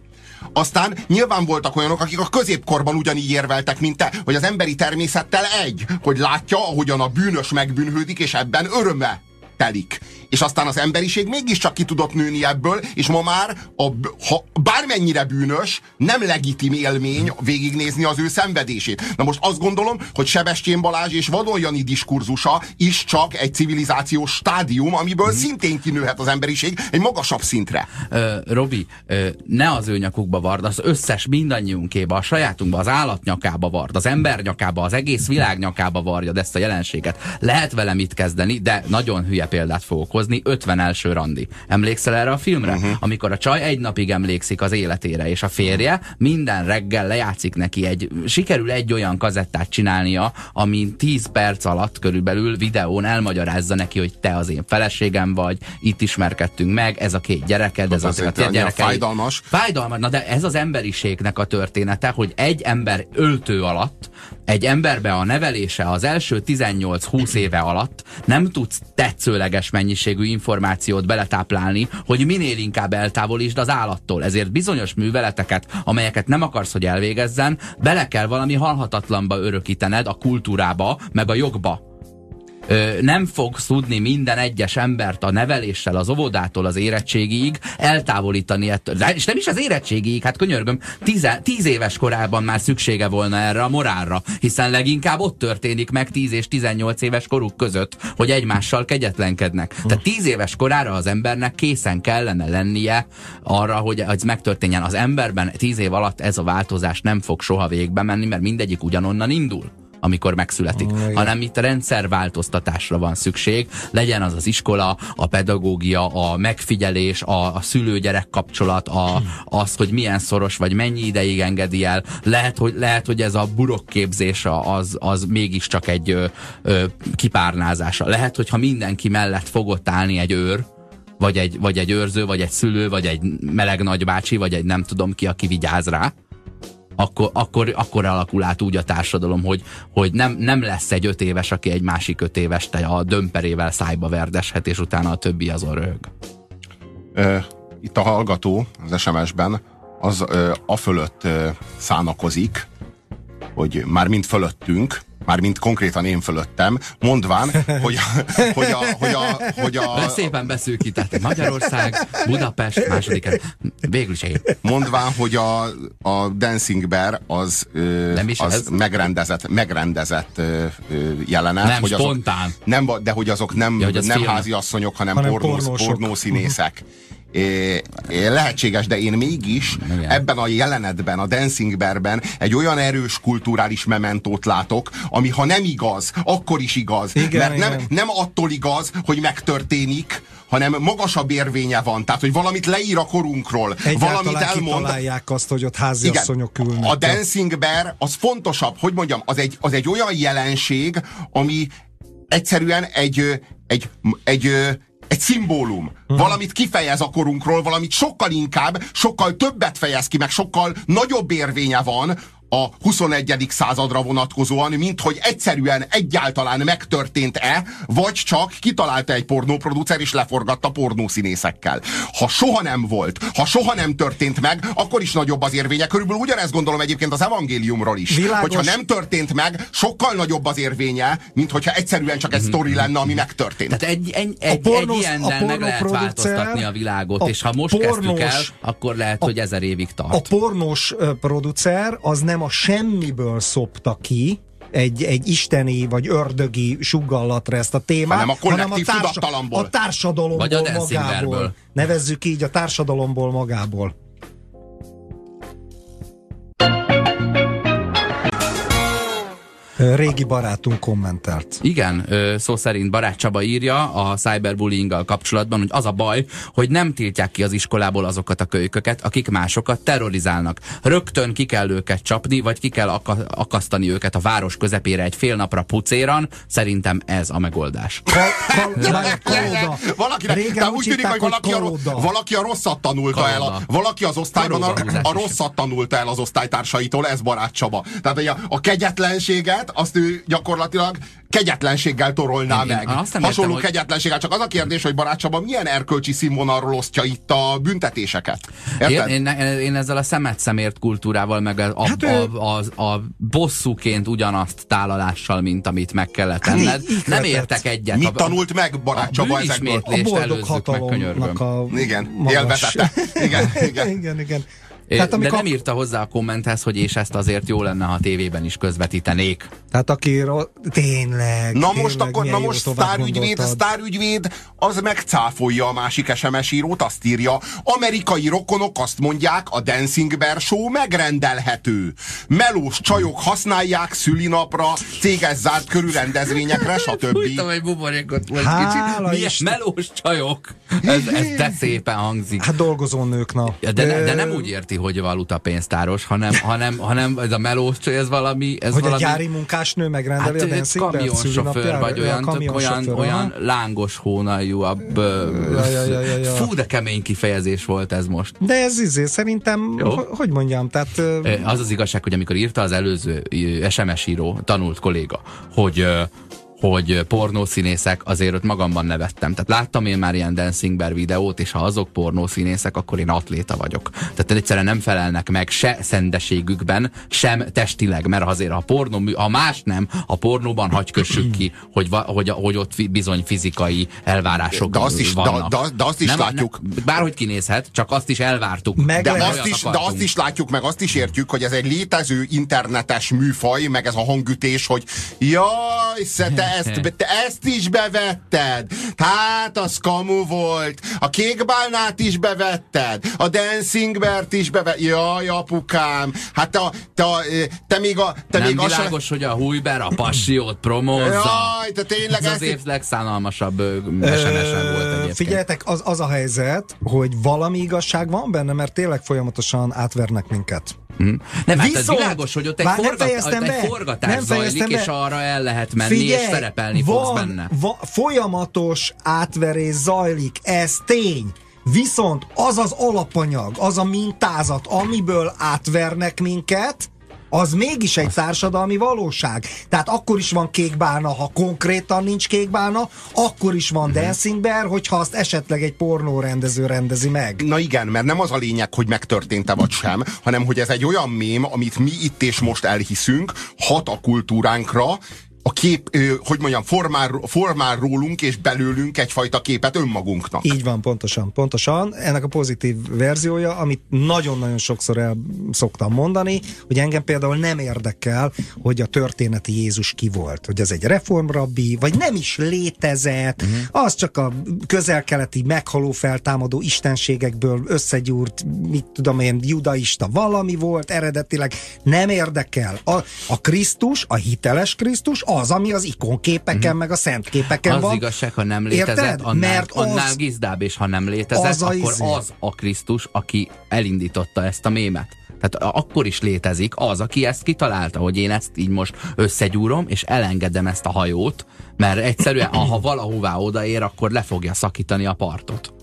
Aztán nyilván voltak olyanok, akik a középkorban ugyanígy érveltek, mint te, hogy az emberi természettel egy, hogy látja, ahogyan a bűnös megbűnhődik, és ebben öröme telik. És aztán az emberiség mégiscsak ki tudott nőni ebből, és ma már, a, ha bármennyire bűnös, nem legitim élmény végignézni az ő szenvedését. Na most azt gondolom, hogy Sebestyén Balázs és Vadon Jani diskurzusa is csak egy civilizációs stádium, amiből szintén kinőhet az emberiség egy magasabb szintre. Ö, Robi, ö, ne az ő nyakukba vard, az összes mindannyiunkéba, a sajátunkba, az állat nyakába vard, az ember nyakába, az egész világ nyakába varjad ezt a jelenséget. Lehet vele mit kezdeni, de nagyon hülye példát fogok hozni, 50 első randi. Emlékszel erre a filmre? Uh-huh. Amikor a csaj egy napig emlékszik az életére, és a férje minden reggel lejátszik neki egy, sikerül egy olyan kazettát csinálnia, amin 10 perc alatt körülbelül videón elmagyarázza neki, hogy te az én feleségem vagy, itt ismerkedtünk meg, ez a két gyereked, ez az a annyira gyerekeid. fájdalmas. Fájdalmas, na de ez az emberiségnek a története, hogy egy ember öltő alatt, egy emberbe a nevelése az első 18-20 éve alatt nem tudsz tetszőleges mennyiségű információt beletáplálni, hogy minél inkább eltávolítsd az állattól. Ezért bizonyos műveleteket, amelyeket nem akarsz, hogy elvégezzen, bele kell valami halhatatlanba örökítened a kultúrába, meg a jogba. Nem fog tudni minden egyes embert a neveléssel, az óvodától az érettségig eltávolítani ettől. De, és nem is az érettségig, hát könyörgöm, tíz, tíz éves korában már szüksége volna erre a morálra, hiszen leginkább ott történik meg 10 és 18 éves koruk között, hogy egymással kegyetlenkednek. Tehát 10 éves korára az embernek készen kellene lennie arra, hogy ez megtörténjen. Az emberben 10 év alatt ez a változás nem fog soha végbe menni, mert mindegyik ugyanonnan indul amikor megszületik, Igen. hanem itt rendszerváltoztatásra van szükség, legyen az az iskola, a pedagógia, a megfigyelés, a, a szülő-gyerek kapcsolat, a, az, hogy milyen szoros vagy mennyi ideig engedi el. Lehet, hogy, lehet, hogy ez a burokképzés az, az mégiscsak egy ö, ö, kipárnázása. Lehet, hogyha mindenki mellett fogott állni egy őr, vagy egy, vagy egy őrző, vagy egy szülő, vagy egy meleg nagybácsi, vagy egy nem tudom ki, aki vigyáz rá, akkor, akkor, akkor alakul át úgy a társadalom, hogy, hogy nem, nem lesz egy öt éves, aki egy másik öt éves te a dömperével szájba verdeshet, és utána a többi azon röhög. Ö, itt a hallgató az SMS-ben az ö, a fölött szánakozik, hogy már mind fölöttünk, már mind konkrétan én fölöttem, mondván, hogy a, hogy a, hogy a, hogy a, De szépen beszűkített. Magyarország, Budapest, második. Végül is én. mondván, hogy a, a Dancing Bear az, Nem is az ez? megrendezett, megrendezett jelenet. Nem, hogy azok, spontán. nem, de hogy azok nem, Ja, hogy az nem háziasszonyok, hanem, Hanem pornós, pornószínészek. É, é, lehetséges, de én mégis Igen. ebben a jelenetben, a Dancing Bearben egy olyan erős kulturális mementót látok, ami ha nem igaz, akkor is igaz. Igen, mert nem, igen. nem attól igaz, hogy megtörténik, hanem magasabb érvénye van. Tehát, hogy valamit leír a korunkról, valamit Egyáltalán elmond. kitalálják azt, hogy ott háziasszonyok ülnek. A Dancing Bear az fontosabb, hogy mondjam, az egy, az egy olyan jelenség, ami egyszerűen egy, egy, egy, ö, egy szimbólum. Mhm. Valamit kifejez a korunkról, valamit sokkal inkább, sokkal többet fejez ki, meg sokkal nagyobb érvénye van a 21. századra vonatkozóan, mint hogy egyszerűen egyáltalán megtörtént-e, vagy csak kitalálta egy pornóproducer és leforgatta pornószínészekkel. Ha soha nem volt, ha soha nem történt meg, akkor is nagyobb az érvénye. Körülbelül ugyanezt gondolom egyébként az evangéliumról is. Világos. Hogyha nem történt meg, sokkal nagyobb az érvénye, mint hogyha egyszerűen csak egy sztori lenne, ami megtörtént. Tehát egy, egy, egy, pornós- egy ilyennel a meg lehet pornóproducer- változtatni a világot, a és ha most kezdtük el, pornós- akkor lehet, hogy ezer évig A tart. pornós ö, producer az nem a semmiből szopta ki, egy, egy isteni vagy ördögi sugallatra ezt a témát, Hanem a kollektív tudattalamból. a társadalomból Vagy a magából. Nevezzük így a társadalomból magából. Régi barátunk kommentelt. Igen, szó szerint Barát Csaba írja a cyberbullyinggal kapcsolatban, hogy az a baj, hogy nem tiltják ki az iskolából azokat a kölyköket, akik másokat terrorizálnak. Rögtön ki kell őket csapni, vagy ki kell aka- akasztani őket a város közepére egy fél napra pucéran. Szerintem ez a megoldás. Valakinek, Régen úgy tűnik, hogy valaki, a, valaki a rosszat tanulta el. A, valaki az osztályban a, a rosszat tanulta el az osztálytársaitól, ez Barát Csaba. Tehát a, a kegyetlenséget, azt ő gyakorlatilag kegyetlenséggel torolná Én- én meg. azt nem Hasonló értem, hogy- kegyetlenséggel. Csak az a kérdés, hogy Barát Csaba milyen erkölcsi színvonalról osztja itt a büntetéseket. Én, Érted? én, én ezzel a szemet szemért kultúrával, meg a, Hát a, ő- a, a, a bosszúként ugyanazt tálalással, mint amit meg kellett Hát tenned. így Nem értek egyet. Mit a, tanult meg Barát a Csaba ezekből? A boldog meg, hatalomnak könyörgöm. a Igen, magas- élvezete. Igen, igen. igen, igen. Tehát De amikor, nem írta hozzá a kommenthez, hogy és ezt azért jó lenne, ha a tévében is közvetítenék. tehát aki ro- tényleg, Na tényleg, most akkor, na most sztárügyvéd, sztárügyvéd, az megcáfolja a másik SMS írót, azt írja, amerikai rokonok azt mondják, a Dancing Bear Show megrendelhető. Melós csajok használják szülinapra, céges zárt körű rendezvényekre, stb. Fújtam egy buborékot most Hála kicsit. Milyen melós csajok. Ez, ez de szépen hangzik. Hát dolgozó nők, na. De, de Ö, nem úgy érti, hogy valutapénztáros, hanem, hanem, hanem ez a melós ez valami... Ez Hogy valami, a gyári munkásnő megrendeli Hát a Bear kamionsofőr, vagy olyan, olyan, olyan lángos ja. Fú, de kemény kifejezés volt ez most. De ez izé, szerintem, Jó. hogy mondjam, tehát Az az igazság, hogy amikor írta az előző SMS író, tanult kolléga, hogy hogy pornószínészek, azért ott magamban nevettem. Tehát láttam én már ilyen Dancing Bear videót, és ha azok pornószínészek, akkor én atléta vagyok. Tehát egyszerűen nem felelnek meg se szendeségükben, sem testileg, mert azért a pornó, ha más nem, a pornóban hagy kössük ki, hogy, hogy, hogy ott bizony fizikai elvárások de azt is, vannak. De, de, de azt is nem, látjuk. Nem, bárhogy kinézhet, csak azt is elvártuk. Meg de, azt is, de azt is látjuk, meg azt is értjük, hogy ez egy létező internetes műfaj, meg ez a hangütés, hogy jaj, te ezt, te ezt is bevetted. Hát, az kamu volt. A kékbálnát is bevetted. A Dancing Bear-t is bevetted. Jaj, apukám. Hát te, te, te még a... Te Nem még világos, a... hogy a Hújber a passiót promózza. Jaj, te tényleg Ez az év legszánalmasabb SMS-en volt egyébként. Figyeljetek, az, az a helyzet, hogy valami igazság van benne, mert tényleg folyamatosan átvernek minket. Hmm. Nem, Viszont, hát ez világos, hogy ott egy, forgat, egy forgatás nem zajlik, be. és arra el lehet menni, Figyelj, és szerepelni van, fogsz benne. Va, folyamatos átverés zajlik, ez tény. Viszont az az alapanyag, az a mintázat, amiből átvernek minket, az mégis egy társadalmi valóság. Tehát akkor is van kékbálna, ha konkrétan nincs kékbálna, akkor is van mm-hmm. Dancing Bear, hogyha azt esetleg egy pornórendező rendezi meg. Na igen, mert nem az a lényeg, hogy megtörtént-e vagy sem, hanem hogy ez egy olyan mém, amit mi itt és most elhiszünk, hat a kultúránkra, a kép, hogy mondjam, formál, formál rólunk és belőlünk egyfajta képet önmagunknak. Így van, pontosan, pontosan. Ennek a pozitív verziója, amit nagyon-nagyon sokszor el szoktam mondani, hogy engem például nem érdekel, hogy a történeti Jézus ki volt, hogy ez egy reformrabbi, vagy nem is létezett, uh-huh. az csak a közel-keleti meghaló feltámadó istenségekből összegyúrt, mit tudom én, judaista valami volt eredetileg, nem érdekel. A, a Krisztus, a hiteles Krisztus, az, ami az ikonképeken, mm. meg a szentképeken az van. Az igazság, ha nem létezett, Érted? annál, Mert annál az, gizdább, és ha nem létezett, az akkor izé. az a Krisztus, aki elindította ezt a mémet. Tehát akkor is létezik az, aki ezt kitalálta, hogy én ezt így most összegyúrom, és elengedem ezt a hajót, mert egyszerűen, ha valahová odaér, akkor le fogja szakítani a partot.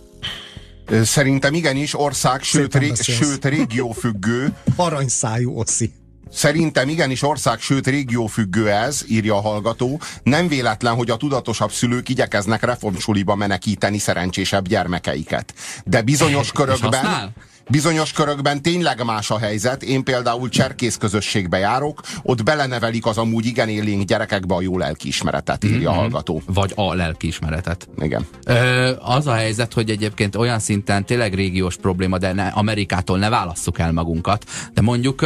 Szerintem igenis ország, sőt, ré, sőt régiófüggő. Aranyszájú oszi. Szerintem igenis ország, sőt régió függő ez, írja a hallgató. Nem véletlen, hogy a tudatosabb szülők igyekeznek reformsuliba menekíteni szerencsésebb gyermekeiket. De bizonyos körökben... Bizonyos körökben tényleg más a helyzet. Én például cserkész közösségbe járok, ott belenevelik az amúgy igen élénk gyerekekbe a jó lelkiismeretet, írja mm-hmm. a mhm. hallgató. Vagy a lelkiismeretet. Igen. Ö, az a helyzet, hogy egyébként olyan szinten tényleg régiós probléma, de ne, Amerikától ne válasszuk el magunkat. De mondjuk,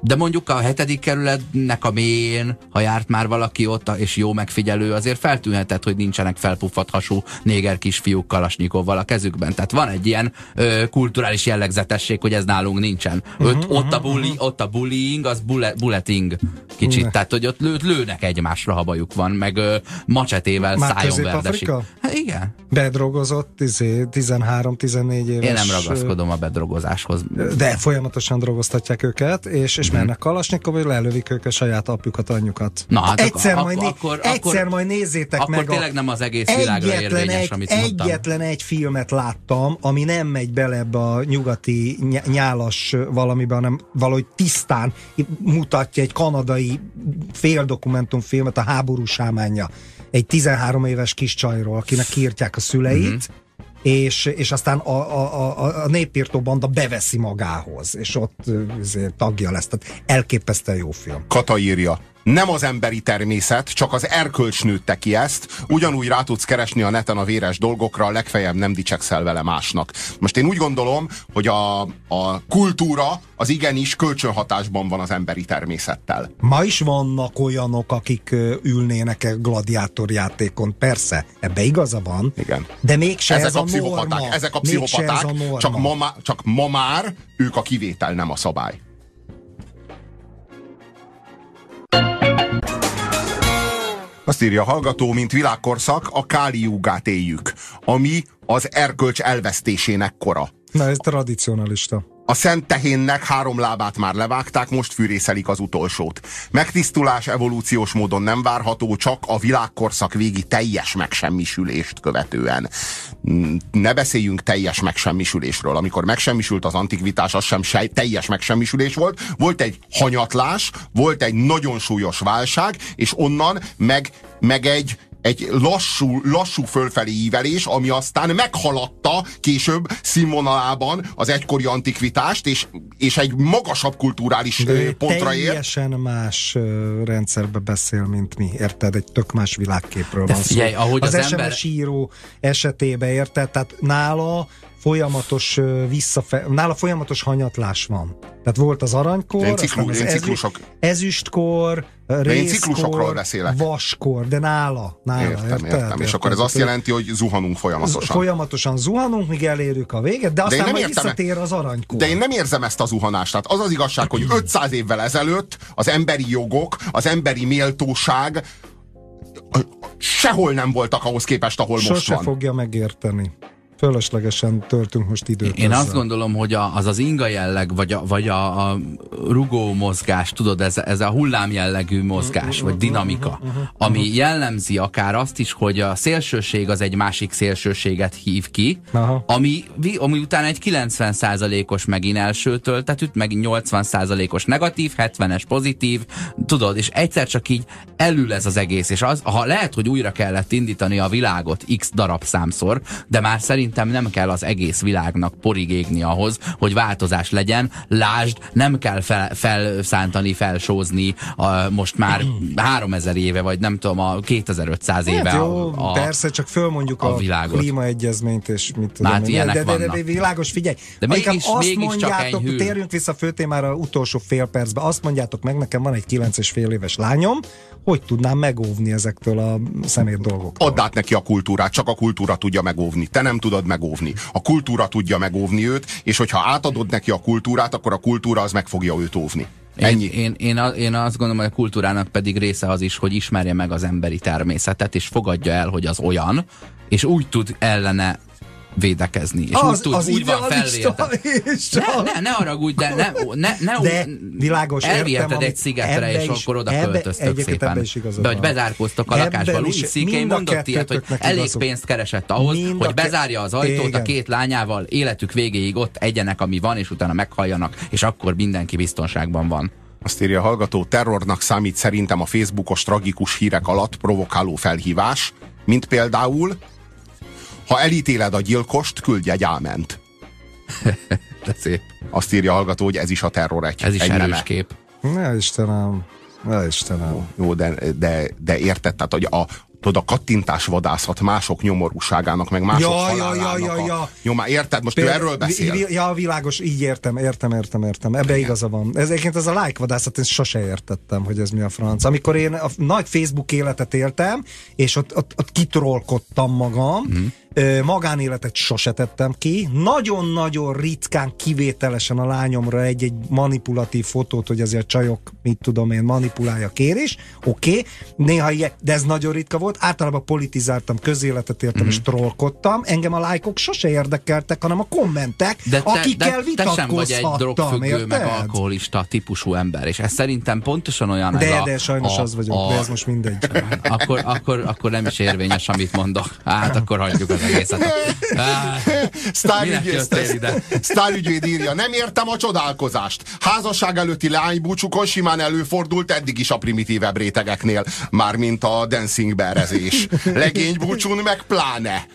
de mondjuk a hetedik kerületnek a mélyén, ha járt már valaki ott, és jó megfigyelő, azért feltűnhetett, hogy nincsenek felpuffat hasú néger kisfiúk kalasnyikovval a kezükben. Tehát van egy ilyen ö, kulturális jellegzet jellegzetesség, hogy ez nálunk nincsen. Ott, uh-huh, ott, a bully, uh-huh. ott a bullying, az bullet, bulleting kicsit. Tehát, hogy ott lő, lőnek egymásra, ha bajuk van, meg ö, macsetével Már szájon verdesik. Hát igen. Bedrogozott izé, 13-14 éves. Én nem ragaszkodom a bedrogozáshoz. De folyamatosan drogoztatják őket, és, és uh-huh. mennek kalasnyikov, hogy lelövik őket saját apjukat, anyjukat. Na, hát egyszer, akkor, majd, akkor, egyszer akkor, majd nézzétek akkor meg. Akkor tényleg nem az egész világra érvényes, egy, amit mondtam. Egyetlen egy filmet láttam, ami nem megy bele ebbe a nyugat nyugati nyálas valamiben, hanem valahogy tisztán mutatja egy kanadai féldokumentumfilmet, a háború sámánja. Egy 13 éves kis csajról, akinek kiírtják a szüleit, mm-hmm és, és aztán a, a, a, a népírtó banda beveszi magához, és ott tagja lesz. Tehát elképesztően jó film. Kata írja, nem az emberi természet, csak az erkölcs nőtte ki ezt. Ugyanúgy rá tudsz keresni a neten a véres dolgokra, legfeljebb nem dicsekszel vele másnak. Most én úgy gondolom, hogy a, a kultúra az igenis kölcsönhatásban van az emberi természettel. Ma is vannak olyanok, akik ülnének egy gladiátorjátékon, persze, ebbe igaza van. Igen. De mégse ezek ez a, a pszichopaták, norma. Ezek a pszichopaták, a csak, ma, csak ma már ők a kivétel, nem a szabály. Azt írja a hallgató, mint világkorszak, a káliúgát éljük, ami az erkölcs elvesztésének kora. Na, ez tradicionalista. A szent tehénnek három lábát már levágták, most fűrészelik az utolsót. Megtisztulás evolúciós módon nem várható, csak a világkorszak végi teljes megsemmisülést követően. Ne beszéljünk teljes megsemmisülésről. Amikor megsemmisült az antikvitás, az sem sej, teljes megsemmisülés volt. Volt egy hanyatlás, volt egy nagyon súlyos válság, és onnan meg, meg egy egy lassú, lassú fölfelé ívelés, ami aztán meghaladta később színvonalában az egykori antikvitást, és, és egy magasabb kulturális De pontra ért. teljesen más rendszerbe beszél, mint mi, érted? Egy tök más világképről De van figyelj, szó. ahogy az, az SMS ember- író esetében, érted? Tehát nála folyamatos visszafe, nála folyamatos hanyatlás van. Tehát volt az aranykor, Én ciklu- az én ciklusok- ezüstkor, én ciklusokról részkor, beszélek. vaskor, de nála, nála Értem, érted? értem. És akkor ez azt jelenti, hogy zuhanunk folyamatosan. Folyamatosan zuhanunk, míg elérjük a véget, de aztán nem majd értem- visszatér az aranykor. De én nem érzem ezt a zuhanást. Tehát az az igazság, hogy 500 évvel ezelőtt az emberi jogok, az emberi méltóság sehol nem voltak ahhoz képest, ahol most Sose van. fogja megérteni. Fölöslegesen töltünk most időt. Én ezzel. azt gondolom, hogy a, az az inga jelleg, vagy a, vagy a, a rugó mozgás, tudod, ez, ez a hullám jellegű mozgás, vagy dinamika, ami jellemzi akár azt is, hogy a szélsőség az egy másik szélsőséget hív ki, Aha. ami, ami után egy 90%-os megint első töltetűt, meg 80%-os negatív, 70-es pozitív, tudod, és egyszer csak így elül ez az egész, és az, ha lehet, hogy újra kellett indítani a világot x darab számszor, de már szerintem nem kell az egész világnak porig égni ahhoz, hogy változás legyen. Lásd, nem kell fel, felszántani, felsózni a, most már 3000 éve, vagy nem tudom, a 2500 éve Hát jó, a, a, persze, csak fölmondjuk a a, világot. klímaegyezményt, és mit tudom Hát én. ilyenek de, de, de, de, világos, figyelj. De mégis- azt mégis csak mondjátok, enyhül. térjünk vissza a főtémára utolsó fél percben, azt mondjátok meg, nekem van egy kilenc és fél éves lányom, hogy tudnám megóvni ezektől a szemét dolgoktól. Add át neki a kultúrát, csak a kultúra tudja megóvni. Te nem tudod megóvni. A kultúra tudja megóvni őt, és hogyha átadod neki a kultúrát, akkor a kultúra az meg fogja őt óvni. Ennyi. Én, én, én, a, én azt gondolom, hogy a kultúrának pedig része az is, hogy ismerje meg az emberi természetet, és fogadja el, hogy az olyan, és úgy tud ellene védekezni. És úgy, tud, úgy van és Ne, ne, ne haragudj, de ne, ne, ne De világos, értem, elviheted egy szigetre, és is- akkor oda ebbe- költöztök egyébként szépen. is Be, hogy van. bezárkóztok a lakásba. is Louis C.K. mondott ilyet, hogy elég pénzt keresett ahhoz, Mind hogy bezárja az ajtót a két lányával, életük végéig ott egyenek, ami van, és utána meghalljanak, és akkor mindenki biztonságban van. Azt írja a hallgató, terrornak számít szerintem a Facebookos tragikus hírek alatt provokáló felhívás, mint például, ha elítéled a gyilkost, küldj egy áment. De szép. Azt írja a hallgató, hogy ez is a terror egy, Ez is egy erős neme. kép. Ne Istenem, ne Istenem. Jó, de, de, de érted, tehát hogy a, tudod, a kattintás vadászat mások nyomorúságának, meg mások Ja, ja, halálának ja, ja, ja. A, nyomá, érted? Most ő erről beszél. Vi- vi- Ja, világos, így értem, értem, értem, értem. Ebbe igaza van. Ez egyébként ez a like vadászat, én sose értettem, hogy ez mi a franc. Amikor én a nagy Facebook életet éltem, és ott, ott, ott kitrolkodtam magam, mm. Magánéletet sose tettem ki, nagyon-nagyon ritkán, kivételesen a lányomra egy-egy manipulatív fotót, hogy azért csajok, mit tudom én, manipulálja kérés, oké, okay. néha ilyen, de ez nagyon ritka volt, általában politizáltam, közéletet éltem Mhm. mm. és trollkodtam, engem a lájkok sose érdekeltek, hanem a kommentek, De te, akikkel de te sem vagy egy vitatkozhattam, drogfüggő, érted? meg alkoholista típusú ember, és ez szerintem pontosan olyan ez De, a, de sajnos a, az vagyok, a, de ez most mindegy. akkor, akkor, akkor nem is érvényes, amit mondok. Hát akkor hagyjuk az ide? Sztárügyvéd írja, nem értem a csodálkozást. Házasság előtti leánybúcsukon simán előfordult eddig is a primitívebb rétegeknél, mármint a dancing berezés. Legénybúcsún meg pláne.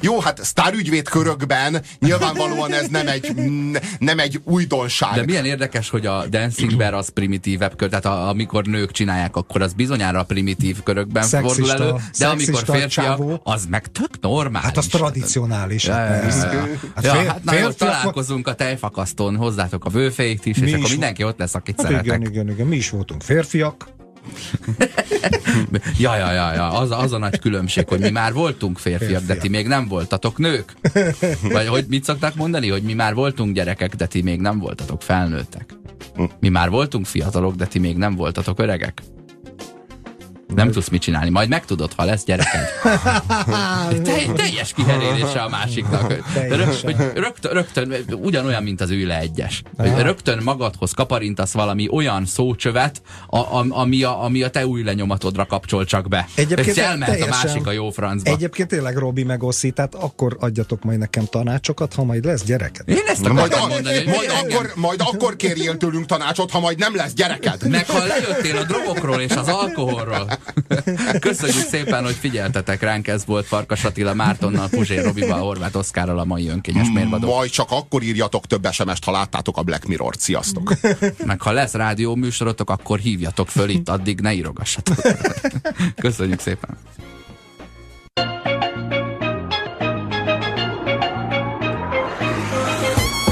Jó, hát sztárügyvéd körökben nyilvánvalóan ez nem egy, nem egy újdonság. De milyen érdekes, hogy a Dancing Bear az primitívebb kör, tehát a, amikor nők csinálják, akkor az bizonyára a primitív körökben Szexista, fordul elő, de amikor férfiak, az meg tök normális. Hát az tradicionális. Ja, hát ja, ja, ja. Hát Ja, fél- hát na jó, férfiak- találkozunk a tejfakasztón, hozzátok a bőfejét is, Mi és akkor is- mindenki ott lesz, akit Hát szeretek. igen, igen, igen, mi is voltunk férfiak. Ja, ja, ja, ja. Az, az a nagy különbség, hogy mi már voltunk férfiak, de Férfiak. ti még nem voltatok nők. Vagy hogy mit szokták mondani, hogy mi már voltunk gyerekek, de ti még nem voltatok felnőttek. Mi már voltunk fiatalok, de ti még nem voltatok öregek. Nem tudsz mit csinálni, majd megtudod, ha lesz gyereked. Te, teljes kiherélése a másiknak. Rögt, hogy rögtön, rögtön, ugyanolyan, mint az űle egyes. Hogy rögtön magadhoz kaparintasz valami olyan szócsövet, a, a, ami, a, ami a te új lenyomatodra kapcsol csak be. Egyébként És elmehet a másik a jó francba. Egyébként tényleg Robi meg Oszi, tehát akkor adjatok majd nekem tanácsokat, ha majd lesz gyereked. Én ezt majd, a, mondani, hogy majd, akkor, majd akkor kérjél tőlünk tanácsot, ha majd nem lesz gyereked. Meg ha lejöttél a drogokról és az alkoholról. Köszönjük szépen, hogy figyeltetek ránk, ez volt Farkas Attila Mártonnal, Puzsér Robival, Horváth Oszkárral a mai önkényes mérvadó. Majd csak akkor írjatok több SMS-t, ha láttátok a Black Mirror-t. Sziasztok! Meg ha lesz rádió műsorotok, akkor hívjatok föl itt, addig ne írogassatok. Köszönjük szépen.